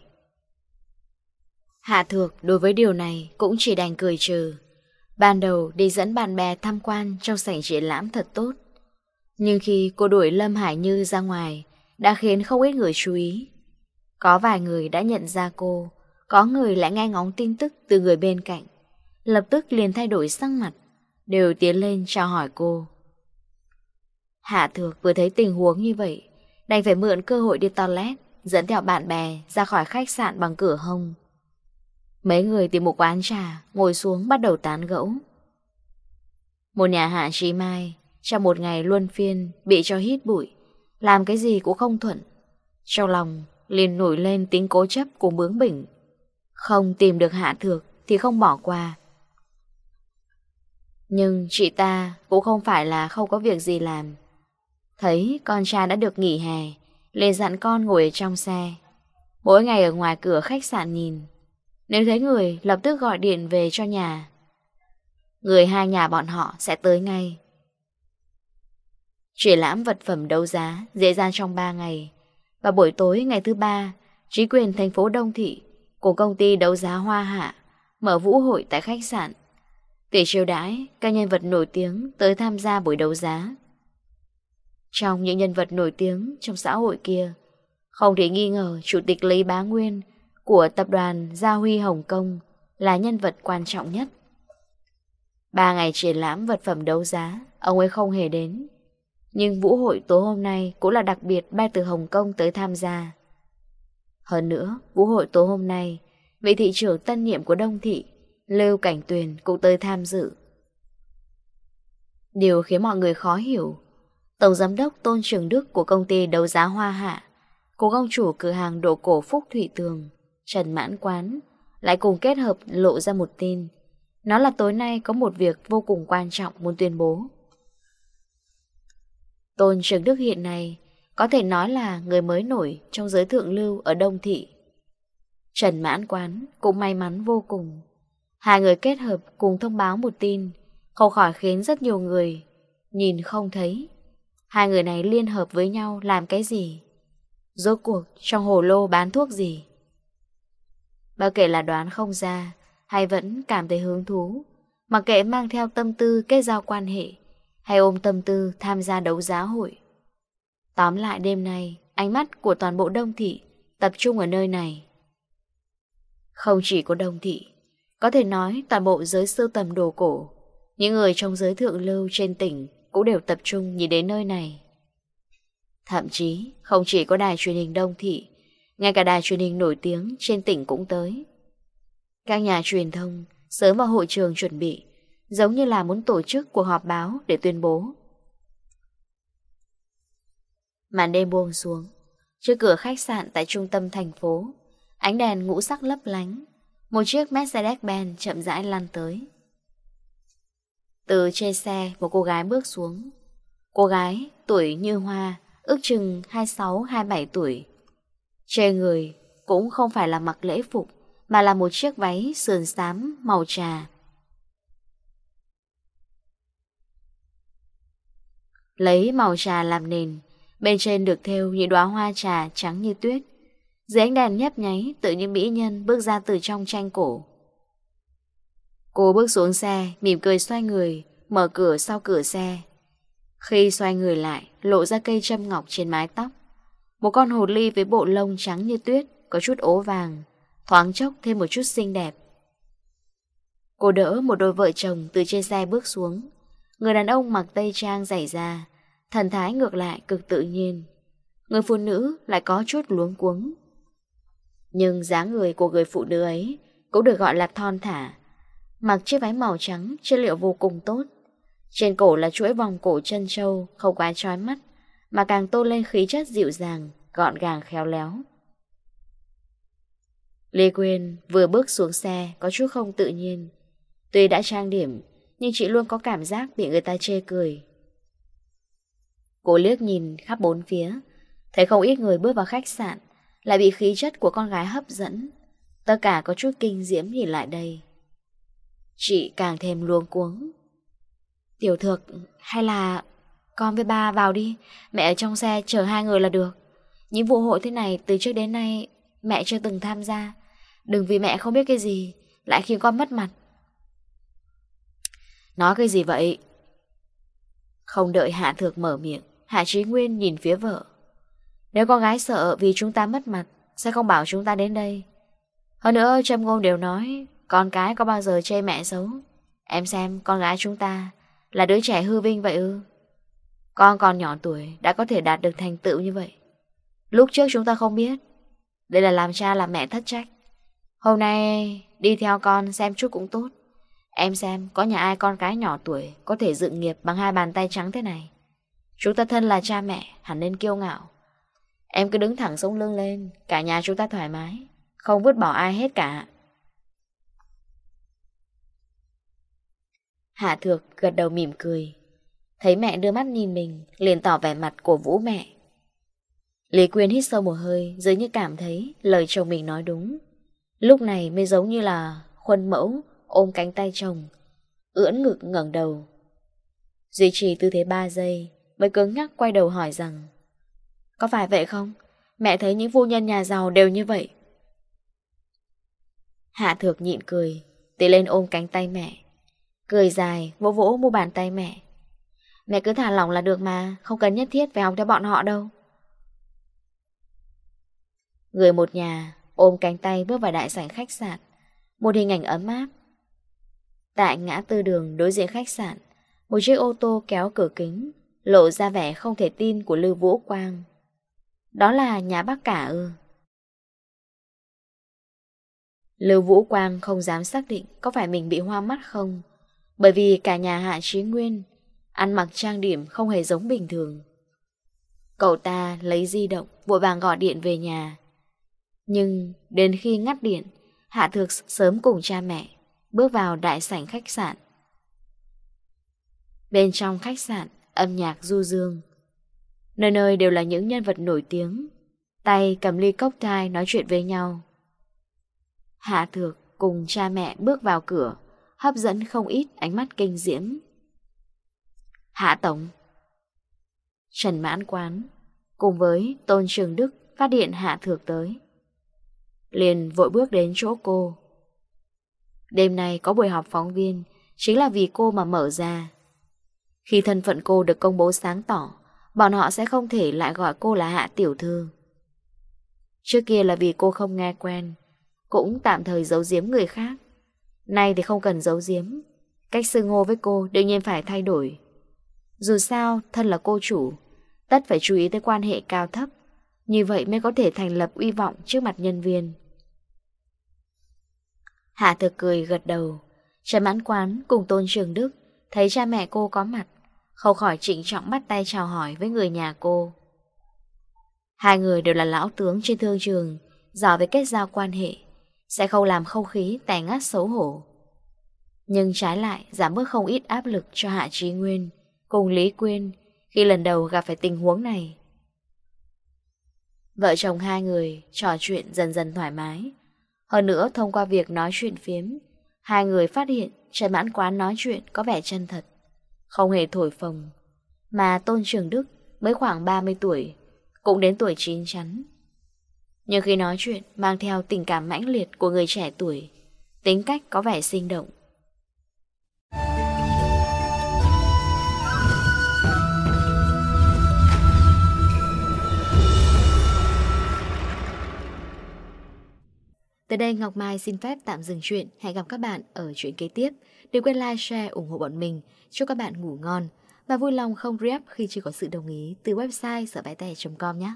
Hạ Thược đối với điều này cũng chỉ đành cười trừ. Ban đầu đi dẫn bạn bè tham quan trong sảnh triển lãm thật tốt. Nhưng khi cô đuổi Lâm Hải Như ra ngoài, đã khiến không ít người chú ý. Có vài người đã nhận ra cô, có người lại nghe ngóng tin tức từ người bên cạnh. Lập tức liền thay đổi sắc mặt, đều tiến lên chào hỏi cô. Hạ Thược vừa thấy tình huống như vậy, đành phải mượn cơ hội đi toilet, dẫn theo bạn bè ra khỏi khách sạn bằng cửa hông. Mấy người tìm một quán trà, ngồi xuống bắt đầu tán gẫu. Một nhà hạ trí mai trong một ngày luân phiên Bị cho hít bụi, Làm cái gì cũng không thuận. Trong lòng, liền nổi lên tính cố chấp của bướng bỉnh. Không tìm được hạ thược Thì không bỏ qua. Nhưng chị ta Cũng không phải là không có việc gì làm. Thấy con trai đã được nghỉ hè, liền dặn con ngồi trong xe. Mỗi ngày ở ngoài cửa khách sạn nhìn. Nếu thấy người, lập tức gọi điện về cho nhà. Người hai nhà bọn họ sẽ tới ngay. Triển lãm vật phẩm đấu giá dễ dàng trong 3 ngày. Và buổi tối ngày thứ ba, chính quyền thành phố Đông Thị của công ty đấu giá Hoa Hạ mở vũ hội tại khách sạn. Để chiêu đãi, các nhân vật nổi tiếng tới tham gia buổi đấu giá. Trong những nhân vật nổi tiếng trong xã hội kia, không thể nghi ngờ Chủ tịch Lý Bá Nguyên của tập đoàn Gia Huy Hồng Kông là nhân vật quan trọng nhất. Ba ngày triển lãm vật phẩm đấu giá, ông ấy không hề đến. Nhưng vũ hội tối hôm nay cũng là đặc biệt bay từ Hồng Kông tới tham gia. Hơn nữa, vũ hội tối hôm nay, vị thị trưởng tân nhiệm của Đông Thị, Lưu Cảnh Tuyền cũng tới tham dự. Điều khiến mọi người khó hiểu, Tổng Giám đốc Tôn Trường Đức của công ty đấu giá Hoa Hạ, cùng công chủ cửa hàng đồ cổ Phúc Thủy Tường, Trần Mãn Quán, lại cùng kết hợp lộ ra một tin. Nó là tối nay có một việc vô cùng quan trọng muốn tuyên bố. Tôn Trường Đức hiện nay có thể nói là người mới nổi trong giới thượng lưu ở Đông Thị. Trần Mãn Quán cũng may mắn vô cùng. Hai người kết hợp cùng thông báo một tin, không khỏi khiến rất nhiều người nhìn không thấy. Hai người này liên hợp với nhau làm cái gì? Rốt cuộc trong hồ lô bán thuốc gì? Bao kể là đoán không ra hay vẫn cảm thấy hứng thú, mặc kệ mang theo tâm tư kết giao quan hệ, hay ôm tâm tư tham gia đấu giá hội. Tóm lại đêm nay, ánh mắt của toàn bộ đông thị tập trung ở nơi này. Không chỉ có đông thị, có thể nói toàn bộ giới sưu tầm đồ cổ, những người trong giới thượng lưu trên tỉnh cũng đều tập trung nhìn đến nơi này. Thậm chí, không chỉ có đài truyền hình đông thị, ngay cả đài truyền hình nổi tiếng trên tỉnh cũng tới. Các nhà truyền thông sớm vào hội trường chuẩn bị, giống như là muốn tổ chức cuộc họp báo để tuyên bố. Màn đêm buông xuống, trước cửa khách sạn tại trung tâm thành phố, ánh đèn ngũ sắc lấp lánh, một chiếc Mercedes-Benz chậm rãi lăn tới. Từ trên xe, một cô gái bước xuống. Cô gái, tuổi như hoa, ước chừng 26-27 tuổi. Trên người cũng không phải là mặc lễ phục, mà là một chiếc váy sườn xám màu trà. lấy màu trà làm nền, bên trên được thêu những đóa hoa trà trắng như tuyết. Dưới ánh đèn nhấp nháy, tự những mỹ nhân bước ra từ trong tranh cổ. Cô bước xuống xe, mỉm cười xoay người, mở cửa sau cửa xe. Khi xoay người lại, lộ ra cây châm ngọc trên mái tóc. Một con hồ ly với bộ lông trắng như tuyết, có chút ố vàng, thoáng chốc thêm một chút xinh đẹp. Cô đỡ một đôi vợ chồng từ trên xe bước xuống. Người đàn ông mặc tây trang dày da, Thần thái ngược lại cực tự nhiên. Người phụ nữ lại có chút luống cuống. Nhưng dáng người của người phụ nữ ấy Cũng được gọi là thon thả. Mặc chiếc váy màu trắng, Chất liệu vô cùng tốt. Trên cổ là chuỗi vòng cổ chân trâu, Không quá trói mắt, Mà càng tô lên khí chất dịu dàng, Gọn gàng khéo léo. Lê Quyên vừa bước xuống xe Có chút không tự nhiên. Tuy đã trang điểm, Nhưng chị luôn có cảm giác bị người ta chê cười. Cô liếc nhìn khắp bốn phía. Thấy không ít người bước vào khách sạn, Lại bị khí chất của con gái hấp dẫn. Tất cả có chút kinh diễm nhìn lại đây. Chị càng thêm luống cuống. Tiểu thược, hay là Con với ba vào đi. Mẹ ở trong xe chờ hai người là được. Những vụ hội thế này từ trước đến nay Mẹ chưa từng tham gia. Đừng vì mẹ không biết cái gì, Lại khiến con mất mặt. Nói cái gì vậy? Không đợi hạ thược mở miệng. Hạ Trí Nguyên nhìn phía vợ. Nếu con gái sợ vì chúng ta mất mặt, sẽ không bảo chúng ta đến đây. Hơn nữa, Trâm Ngôn đều nói, con cái có bao giờ chê mẹ xấu. Em xem, con gái chúng ta là đứa trẻ hư vinh vậy ư. Con còn nhỏ tuổi, đã có thể đạt được thành tựu như vậy. Lúc trước chúng ta không biết. Đây là làm cha làm mẹ thất trách. Hôm nay đi theo con xem chút cũng tốt. Em xem có nhà ai con cái nhỏ tuổi có thể dựng nghiệp bằng hai bàn tay trắng thế này. Chúng ta thân là cha mẹ, hẳn nên kiêu ngạo. Em cứ đứng thẳng sống lưng lên, cả nhà chúng ta thoải mái, không vứt bỏ ai hết cả. Hạ Thược gật đầu mỉm cười. Thấy mẹ đưa mắt nhìn mình, liền tỏ vẻ mặt của vũ mẹ. Lý Quyên hít sâu một hơi, dưới như cảm thấy lời chồng mình nói đúng. Lúc này mới giống như là khuôn mẫu, ôm cánh tay chồng, ưỡn ngực ngẩng đầu. Duy trì tư thế 3 giây, mới cứng nhắc quay đầu hỏi rằng Có phải vậy không? Mẹ thấy những phu nhân nhà giàu đều như vậy. Hạ thược nhịn cười, tí lên ôm cánh tay mẹ. Cười dài, vỗ vỗ mu bàn tay mẹ. Mẹ cứ thả lỏng là được mà, không cần nhất thiết phải học cho bọn họ đâu. Người một nhà, ôm cánh tay bước vào đại sảnh khách sạn. Một hình ảnh ấm áp. Tại ngã tư đường đối diện khách sạn, một chiếc ô tô kéo cửa kính, lộ ra vẻ không thể tin của Lưu Vũ Quang. Đó là nhà bác cả ư. Lưu Vũ Quang không dám xác định có phải mình bị hoa mắt không, bởi vì cả nhà Hạ Trí Nguyên ăn mặc trang điểm không hề giống bình thường. Cậu ta lấy di động, vội vàng gọi điện về nhà. Nhưng đến khi ngắt điện, Hạ Thược sớm cùng cha mẹ bước vào đại sảnh khách sạn. Bên trong khách sạn, âm nhạc du dương. Nơi nơi đều là những nhân vật nổi tiếng, tay cầm ly cốc thai nói chuyện với nhau. Hạ Thược cùng cha mẹ bước vào cửa, hấp dẫn không ít ánh mắt kinh diễm. Hạ Tổng Trần Mãn Quán cùng với Tôn Trường Đức phát điện Hạ Thược tới. Liền vội bước đến chỗ cô. Đêm nay có buổi họp phóng viên, chính là vì cô mà mở ra. Khi thân phận cô được công bố sáng tỏ, bọn họ sẽ không thể lại gọi cô là Hạ Tiểu Thư. Trước kia là vì cô không nghe quen, cũng tạm thời giấu giếm người khác. Nay thì không cần giấu giếm, cách xưng hô với cô đương nhiên phải thay đổi. Dù sao, thân là cô chủ, tất phải chú ý tới quan hệ cao thấp, như vậy mới có thể thành lập uy vọng trước mặt nhân viên. Hạ thực cười gật đầu, trầm Mãn Quán cùng Tôn Trường Đức thấy cha mẹ cô có mặt Khâu khỏi trịnh trọng bắt tay chào hỏi với người nhà cô. Hai người đều là lão tướng trên thương trường, giỏi về kết giao quan hệ, sẽ không làm không khí tẻ ngát xấu hổ. Nhưng trái lại giảm bớt không ít áp lực cho Hạ Trí Nguyên cùng Lý Quyên khi lần đầu gặp phải tình huống này. Vợ chồng hai người trò chuyện dần dần thoải mái. Hơn nữa thông qua việc nói chuyện phiếm, hai người phát hiện Trần Mãn Quán nói chuyện có vẻ chân thật không hề thổi phồng. Mà Tôn Trường Đức mới khoảng 30 tuổi, cũng đến tuổi chín chắn. Nhưng khi nói chuyện mang theo tình cảm mãnh liệt của người trẻ tuổi, tính cách có vẻ sinh động. Từ đây Ngọc Mai xin phép tạm dừng chuyện. Hẹn gặp các bạn ở chuyện kế tiếp. Đừng quên like, share, ủng hộ bọn mình. Chúc các bạn ngủ ngon và vui lòng không rep khi chưa có sự đồng ý từ website sởbaitè.com nhé.